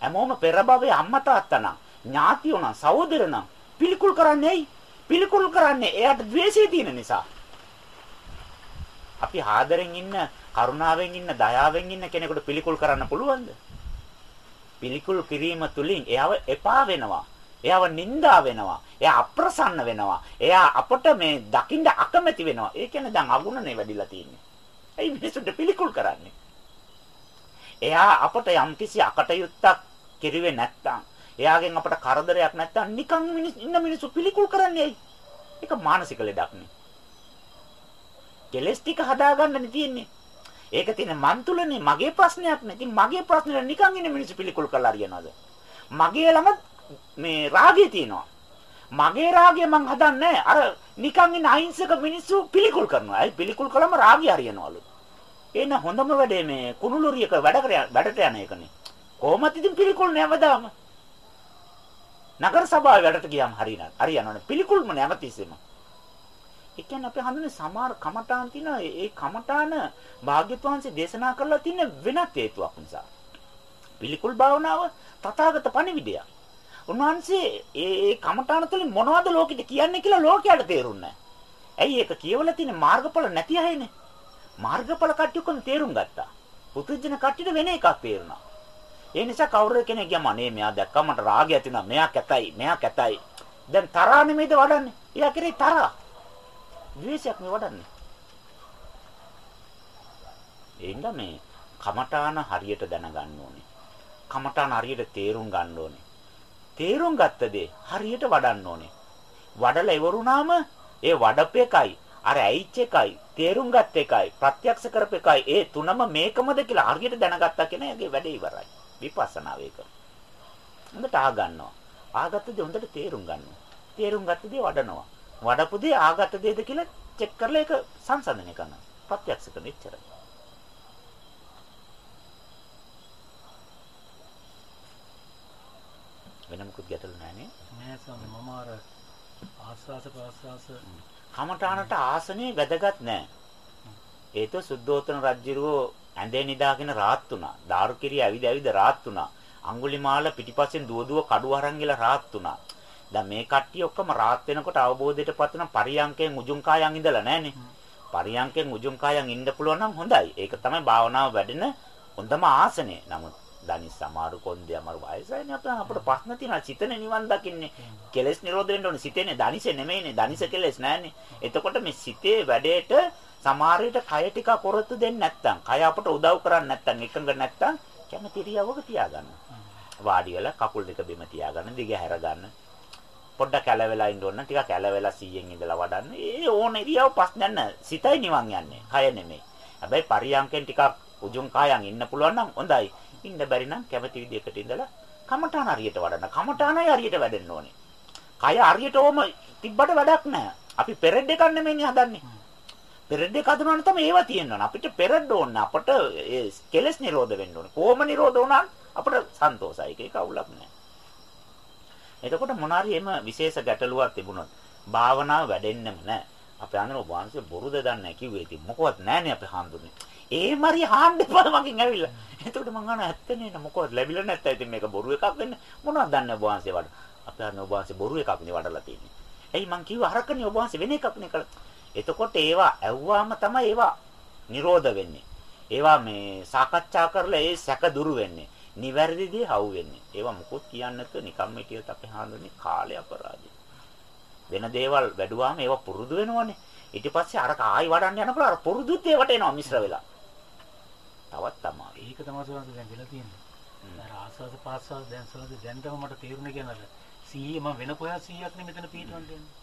හැමෝම පෙර භවයේ අම්මා තාත්තා නම් ඥාතියෝ නම් සහෝදර නම් පිළිකුල් කරන්නේ ඇයි? පිළිකුල් කරන්නේ එයාට ද්වේෂය තියෙන නිසා. අපි ආදරෙන් ඉන්න, කරුණාවෙන් ඉන්න, දයාවෙන් ඉන්න කෙනෙකුට පිළිකුල් කරන්න පුළුවන්ද? පිළිකුල් කිරීම තුලින් එයාව එපා වෙනවා. එයාව නිඳා වෙනවා. එයා අප්‍රසන්න වෙනවා. එයා අපට මේ දකින්න අකමැති වෙනවා. ඒ කියන්නේ දැන් අගුණනේ වැඩිලා තියෙන්නේ. ඇයි මිනිසුන්ට පිළිකුල් කරන්නේ? එයා අපට යම්කිසි අකටයුත්තක් කෙරුවේ නැත්තම්, එයාගෙන් අපට කරදරයක් නැත්තම් නිකන් ඉන්න මිනිස්සු පිළිකුල් කරන්නේ ඇයි? ඒක මානසික ලෙඩක් නේ. කෙලස් ටික හදාගන්නනේ තියෙන්නේ. ඒක තියෙන මන් තුලනේ මගේ ප්‍රශ්නයක් නේ. ඉතින් මගේ ප්‍රශ්නේ නිකන් ඉන්න මිනිස්සු පිළිකුල් කරලා හරියනවද? මගේ ළඟ මේ රාගය තියෙනවා. මගේ රාගය මං හදන්නේ අර නිකන් ඉන්න අහිංසක මිනිස්සු පිළිකුල් කරනවා. අයි පිළිකුල් කළම රාගය හරියනවලු. එන හොඳම වැඩේ මේ කුණුලොරියක වැඩ කර වැඩට යන එකනේ. කොහොමද ඉතින් පිළිකුල් නැවදාම? නගර සභාවේ වැඩට ගියාම හරියනවා. හරියනවනේ. පිළිකුල්ම නැවතිස්සෙම. ඒ කියන්නේ අපි හඳුනේ සමහර කමඨාන් තියෙන ඒ කමඨාන භාග්‍යවතුන්සේ දේශනා කරලා තියෙන වෙනත් හේතුවක් නිසා. පිළිකුල් භාවනාව තථාගත පණිවිඩයක්. උන්වහන්සේ ඒ ඒ කමඨාන තුළින් මොනවද ලෝකෙට කියන්නේ කියලා ලෝකයට තේරුන්නේ ඇයි ඒක කියවලා තියෙන මාර්ගඵල නැති අයනේ. මාර්ගඵල කට්ටියකම තේරුම් ගත්තා. පුදුජන කට්ටියට වෙන එකක් තේරුණා. ඒ නිසා කවුරු කෙනෙක් ගියාම අනේ මෙයා දැක්කම මට රාගය ඇති වුණා. මෙයා කැතයි, මෙයා කැතයි. දැන් තරහා නෙමෙයිද වඩන්නේ? එයා කරේ තරහා. ද්වේෂයක් නේ වඩන්නේ. එහෙනම් මේ කමඨාන හරියට දැනගන්න ඕනේ. කමඨාන හරියට තේරුම් ගන්න ඕනේ. තේරුම් ගත්ත දේ හරියට වඩන්න ඕනේ. වඩලා ඉවරුනාම ඒ වඩපේකයි අර ඇයිච් එකයි තේරුම් ගත්ත එකයි ප්‍රත්‍යක්ෂ කරප එකයි ඒ තුනම මේකමද කියලා හරියට දැනගත්තා කියන එකේ වැඩේ ඉවරයි. විපස්සනාව ඒක. හොඳට ආ ගන්නවා. ආගත්ත දේ හොඳට තේරුම් ගන්නවා. තේරුම් ගත්ත දේ වඩනවා. වඩපු දේ ආගත්ත දේද කියලා චෙක් කරලා ඒක සංසන්දනය කරනවා. ප්‍රත්‍යක්ෂ කරන එච්චරයි. වෙන මොකුත් ගැටලු නැහැ නේ. නෑ ස්වාමී මම අර ආස්වාස ප්‍රාස්වාස කමඨානට ආසනේ වැදගත් නැහැ. ඒතෝ සුද්ධෝතන රජුරෝ ඇඳේ නිදාගෙන රාත් වුණා. දාරුකිරිය ඇවිද ඇවිද රාත් වුණා. අඟුලිමාල පිටිපස්සෙන් දුව දුව කඩුව අරන් ගිහලා රාත් වුණා. දැන් මේ කට්ටිය ඔක්කොම රාත් වෙනකොට අවබෝධයට පත් වෙන පරියංකයෙන් උජුං කායන් ඉඳලා නැහනේ. පරියංකයෙන් උජුං කායන් ඉන්න පුළුවන් නම් හොඳයි. ඒක තමයි භාවනාව වැඩෙන හොඳම ආසනය. නමුත් දනිස් සමහරු කොන්දේ අමාරු වයසයිනේ අපේ අපිට ප්‍රශ්න තියෙනවා සිතනේ නිවන් දකින්නේ. කෙලස් නිරෝධ වෙන්න ඕනේ සිතේනේ දනිසේ නෙමෙයිනේ දනිස කෙලස් නෑනේ. එතකොට මේ සිතේ වැඩේට සමහර විට කය ටික කොරතු දෙන්නේ නැත්තම් කය අපට උදව් කරන්නේ නැත්තම් එකඟ නැත්තම් කැමති ඉරියව්වක තියාගන්න. වාඩි වෙලා කකුල් දෙක බිම තියාගන්න දිග හැර ගන්න. පොඩ්ඩක් කැලවෙලා ඉන්න ඕන ටිකක් කැලවෙලා 100න් ඉඳලා වඩන්න. ඒ ඕන ඉරියව් ප්‍රශ්නයක් නැහැ. සිතයි නිවන් යන්නේ. කය නෙමෙයි. හැබැයි පරියන්කෙන් ටිකක් උජුං කායන් ඉන්න පුළුවන් නම් හොඳයි. ඉන්න බැරි නම් කැමති විදියකට ඉඳලා කමඨාන හරියට වඩන්න. කමඨානයි හරියට වැඩෙන්න ඕනේ. කය හරියට ඕම තිබ්බට වැඩක් නැහැ. අපි පෙරෙඩ් එකක් නෙමෙයිනේ හදන්නේ. පෙරෙඩ් එක හදනවා නම් තමයි ඒවා තියෙනවා. අපිට පෙරෙඩ් ඕන අපට ඒ කෙලස් නිරෝධ වෙන්න ඕනේ. කොහොම නිරෝධ වුණා අපිට සන්තෝසයි. ඒක අවුලක් නැහැ. එතකොට මොනාරි එම විශේෂ ගැටලුවක් තිබුණොත් භාවනාව වැඩෙන්නෙම නැහැ. අපේ අnder ඔබ වහන්සේ බොරුද දන්නේ නැහැ කිව්වේ. ඉතින් මොකවත් නැහනේ අපේ හාමුදුරනේ. ඒ මරි හාන්න එපා මගෙන් ඇවිල්ලා. එතකොට මං අහන ඇත්තනේ නේ මොකවත් ලැබිලා නැත්නම් ඉතින් මේක බොරු එකක් වෙන්න මොනවද දන්නේ ඔබ වහන්සේ වඩ. අපේ අnder ඔබ වහන්සේ බොරු එකක් නේ වඩලා තියෙන්නේ. එයි මං කිව්වා අරකනේ ඔබ වහන්සේ වෙන එකක් නේ කළා. එතකොට ඒවා ඇව්වාම තමයි ඒවා නිරෝධ වෙන්නේ. ඒවා මේ සාකච්ඡා කරලා ඒ සැක දුරු වෙන්නේ. නිවැරදි දේ හවු වෙන්නේ. ඒවා මුකුත් කියන්නේ නැතුව නිකම්ම හිටියොත් අපේ හාඳුනේ කාලය අපරාධය. වෙන දේවල් වැඩුවාම ඒවා පුරුදු වෙනවනේ. ඊට පස්සේ අර ආයි වඩන්න යනකොට අර පුරුදුත් ඒවට එනවා මිශ්‍ර වෙලා. තවත් තමයි. ඒක තමයි සෝන්ස දැන් වෙලා තියෙන්නේ. අර ආස්වාද පාස්වාද දැන් සෝන්ස දැන්ටම මට තේරුණේ කියනද 100 මම වෙන කොහා 100ක් නේ මෙතන පීටවන් දෙන්නේ.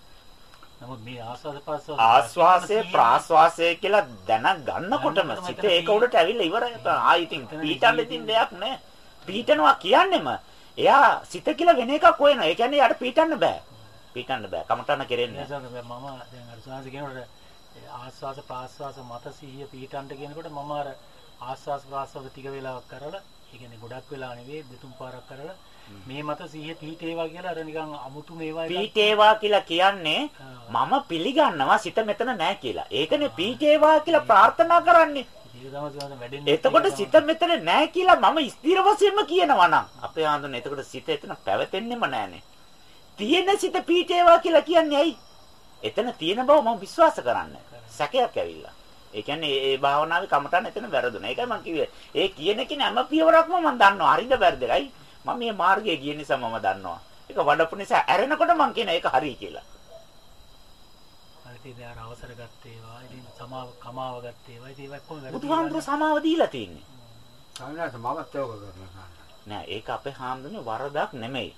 නමුත් මේ ආස්වාද පාස්වාද ආස්වාසය ප්‍රාස්වාසය කියලා දැන ගන්නකොටම සිත ඒක උඩට ඇවිල්ලා ඉවරයි. ආයි ඉතින් පීටන්න ඉතින් දෙයක් නැහැ. පීටනවා කියන්නෙම එයා සිත කියලා වෙන එකක් හොයනවා. ඒ කියන්නේ යාට පීටන්න බෑ. පීටන්න බෑ. කමටන කෙරෙන්නේ. මම දැන් අර සෝන්ස කියනකොට ආස්වාද ප්‍රාස්වාද මත 100 පීටන්ට කියනකොට මම අර ආස්වාස් ප්‍රාස්වාද ටික වෙලාවක් කරලා ඒ කියන්නේ ගොඩක් වෙලා නෙවෙයි දෙතුන් පාරක් කරලා මේ මත 100 පීටේවා කියලා අර නිකන් අමුතු මේවා පීටේවා කියලා කියන්නේ මම පිළිගන්නවා සිත මෙතන නැහැ කියලා. ඒකනේ පීටේවා කියලා ප්‍රාර්ථනා කරන්නේ. එතකොට සිත මෙතන නැහැ කියලා මම ස්ථිර වශයෙන්ම කියනවා නම් අපේ ආන්දන එතකොට සිත එතන පැවතෙන්නෙම නැහනේ. තියෙන සිත පීටේවා කියලා කියන්නේ ඇයි? එතන තියෙන බව මම විශ්වාස කරන්නේ. සැකයක් ඇවිල්ලා. ඒ කියන්නේ ඒ භාවනාවේ කමටන් එතන වැරදුනා. ඒකයි මම කිව්වේ. ඒ කියන කෙන හැම පියවරක්ම මම දන්නවා. හරිද වැරදිලයි. මම මේ මාර්ගයේ ගිය නිසා මම දන්නවා. ඒක වඩපු නිසා ඇරෙනකොට මම කියන ඒක හරි කියලා. හරි දැන් අවසර ගත්තේවා. ඉතින් සමාව කමාව ගත්තේවා. ඉතින් ඒක කොහොමද? බුදුහාමුදුර සමාව දීලා තින්නේ. ස්වාමීනාස මමත් ඒක කරනවා. නෑ ඒක අපේ හාමුදුරනේ වරදක් නෙමෙයි.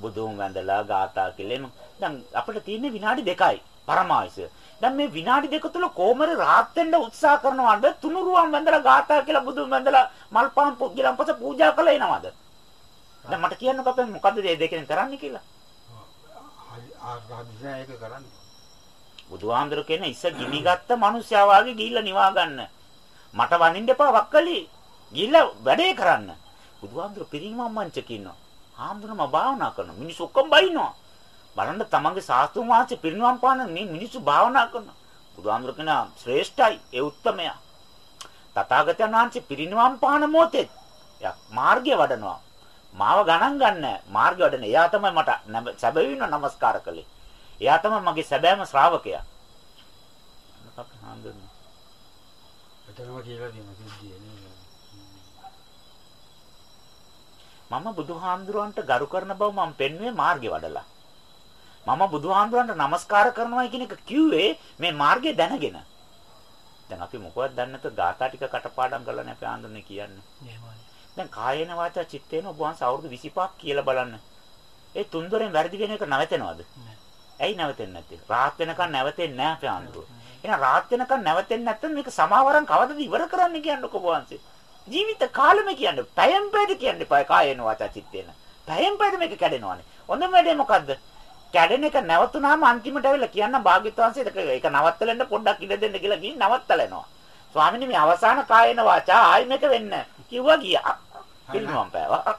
බුදුන් වැඳලා ගාථා කියලා දැන් අපිට තියෙන්නේ විනාඩි දෙකයි පරමායසය. දැන් මේ විනාඩි දෙක තුල කොමර රාත් වෙන්න උත්සාහ කරනවද තුනුරුවන් වැඳලා ගාථා කියලා බුදුන් වැඳලා මල්පාන් පුග්ගලම්පස පූජා කළා එනවද? දැන් මට කියන්නකෝ අපෙන් මොකද්ද මේ දෙකෙන් කරන්නේ කියලා. ඒක කරන්නේ. බුදුහාඳුර කියන ඉස්ස ගිනිගත්ත මිනිස්සයා වාගේ ගිහිල්ලා නිවා ගන්න. මට වනින්න එපා වක්කලි. ගිහිල්ලා වැඩේ කරන්න. බුදුහාඳුර පිරිනිවන් මංචක ඉන්නවා. හාමුදුරම භාවනා කරනවා. මිනිස්සු ඔක්කොම බයිනවා. බලන්න තමන්ගේ සාස්තුන් වහන්සේ පිරිනිවන් පාන මේ මිනිස්සු භාවනා කරනවා. බුදුහාඳුර කියන ශ්‍රේෂ්ඨයි ඒ උත්තමයා. තථාගතයන් වහන්සේ පිරිනිවන් පාන මොහොතේ යක් මාර්ගය වඩනවා. මාව ගණන් ගන්න මාර්ගය වැඩන එයා තමයි මට සැබවින්ම নমස්කාර කළේ. එයා තමයි මගේ සැබෑම ශ්‍රාවකයා. මොකක් හාන්දුන. එතනම කියලා දෙන සිද්ධියනේ. මම බුදුහාඳුරන්ට ගරු කරන බව මම පෙන්වුවේ මාර්ගේ වඩලා. මම බුදුහාඳුරන්ට নমස්කාර කරනවා කියන එක කිව්වේ මේ මාර්ගය දැනගෙන. දැන් අපි මොකවත් දන්නේ නැතුව ගාථා ටික කටපාඩම් කරලා නැහැ අපි ආන්දුනේ කියන්නේ. එහෙමයි. දැන් කායේන වාචා චිත්තේන ඔබ වහන්සේ අවුරුදු 25ක් කියලා බලන්න. ඒ තුන්දොරෙන් වැරදි වෙන එක නැවතෙනවද? ඇයි නැවතෙන්නේ නැත්තේ? රාත් වෙනකන් නැවතෙන්නේ නැහැ ආන්දර. එහෙනම් රාත් වෙනකන් නැවතෙන්නේ නැත්නම් මේක සමාවරන් කවදද ඉවර කරන්න කියන්නේ ඔබ වහන්සේ? ජීවිත කාලෙම කියන්නේ පැයෙන් පැයද කියන්නේ පය කායේන වාචා චිත්තේන. පැයෙන් පැයද මේක කැඩෙනවානේ. හොඳම වැඩේ මොකද්ද? කැඩෙන එක නැවතුනාම අන්තිමට ඇවිල්ලා කියන්න භාග්‍යවත් වහන්සේ ඒක නවත්තලන්න පොඩ්ඩක් ඉඩ දෙන්න කියලා ගිහින් නවත්තලා එනවා. ස්වාමීනි මේ අවසාන කායේන වාචා ආයි මේක වෙන්න කිව්වා ගියා. පිළිමම් පෑවා.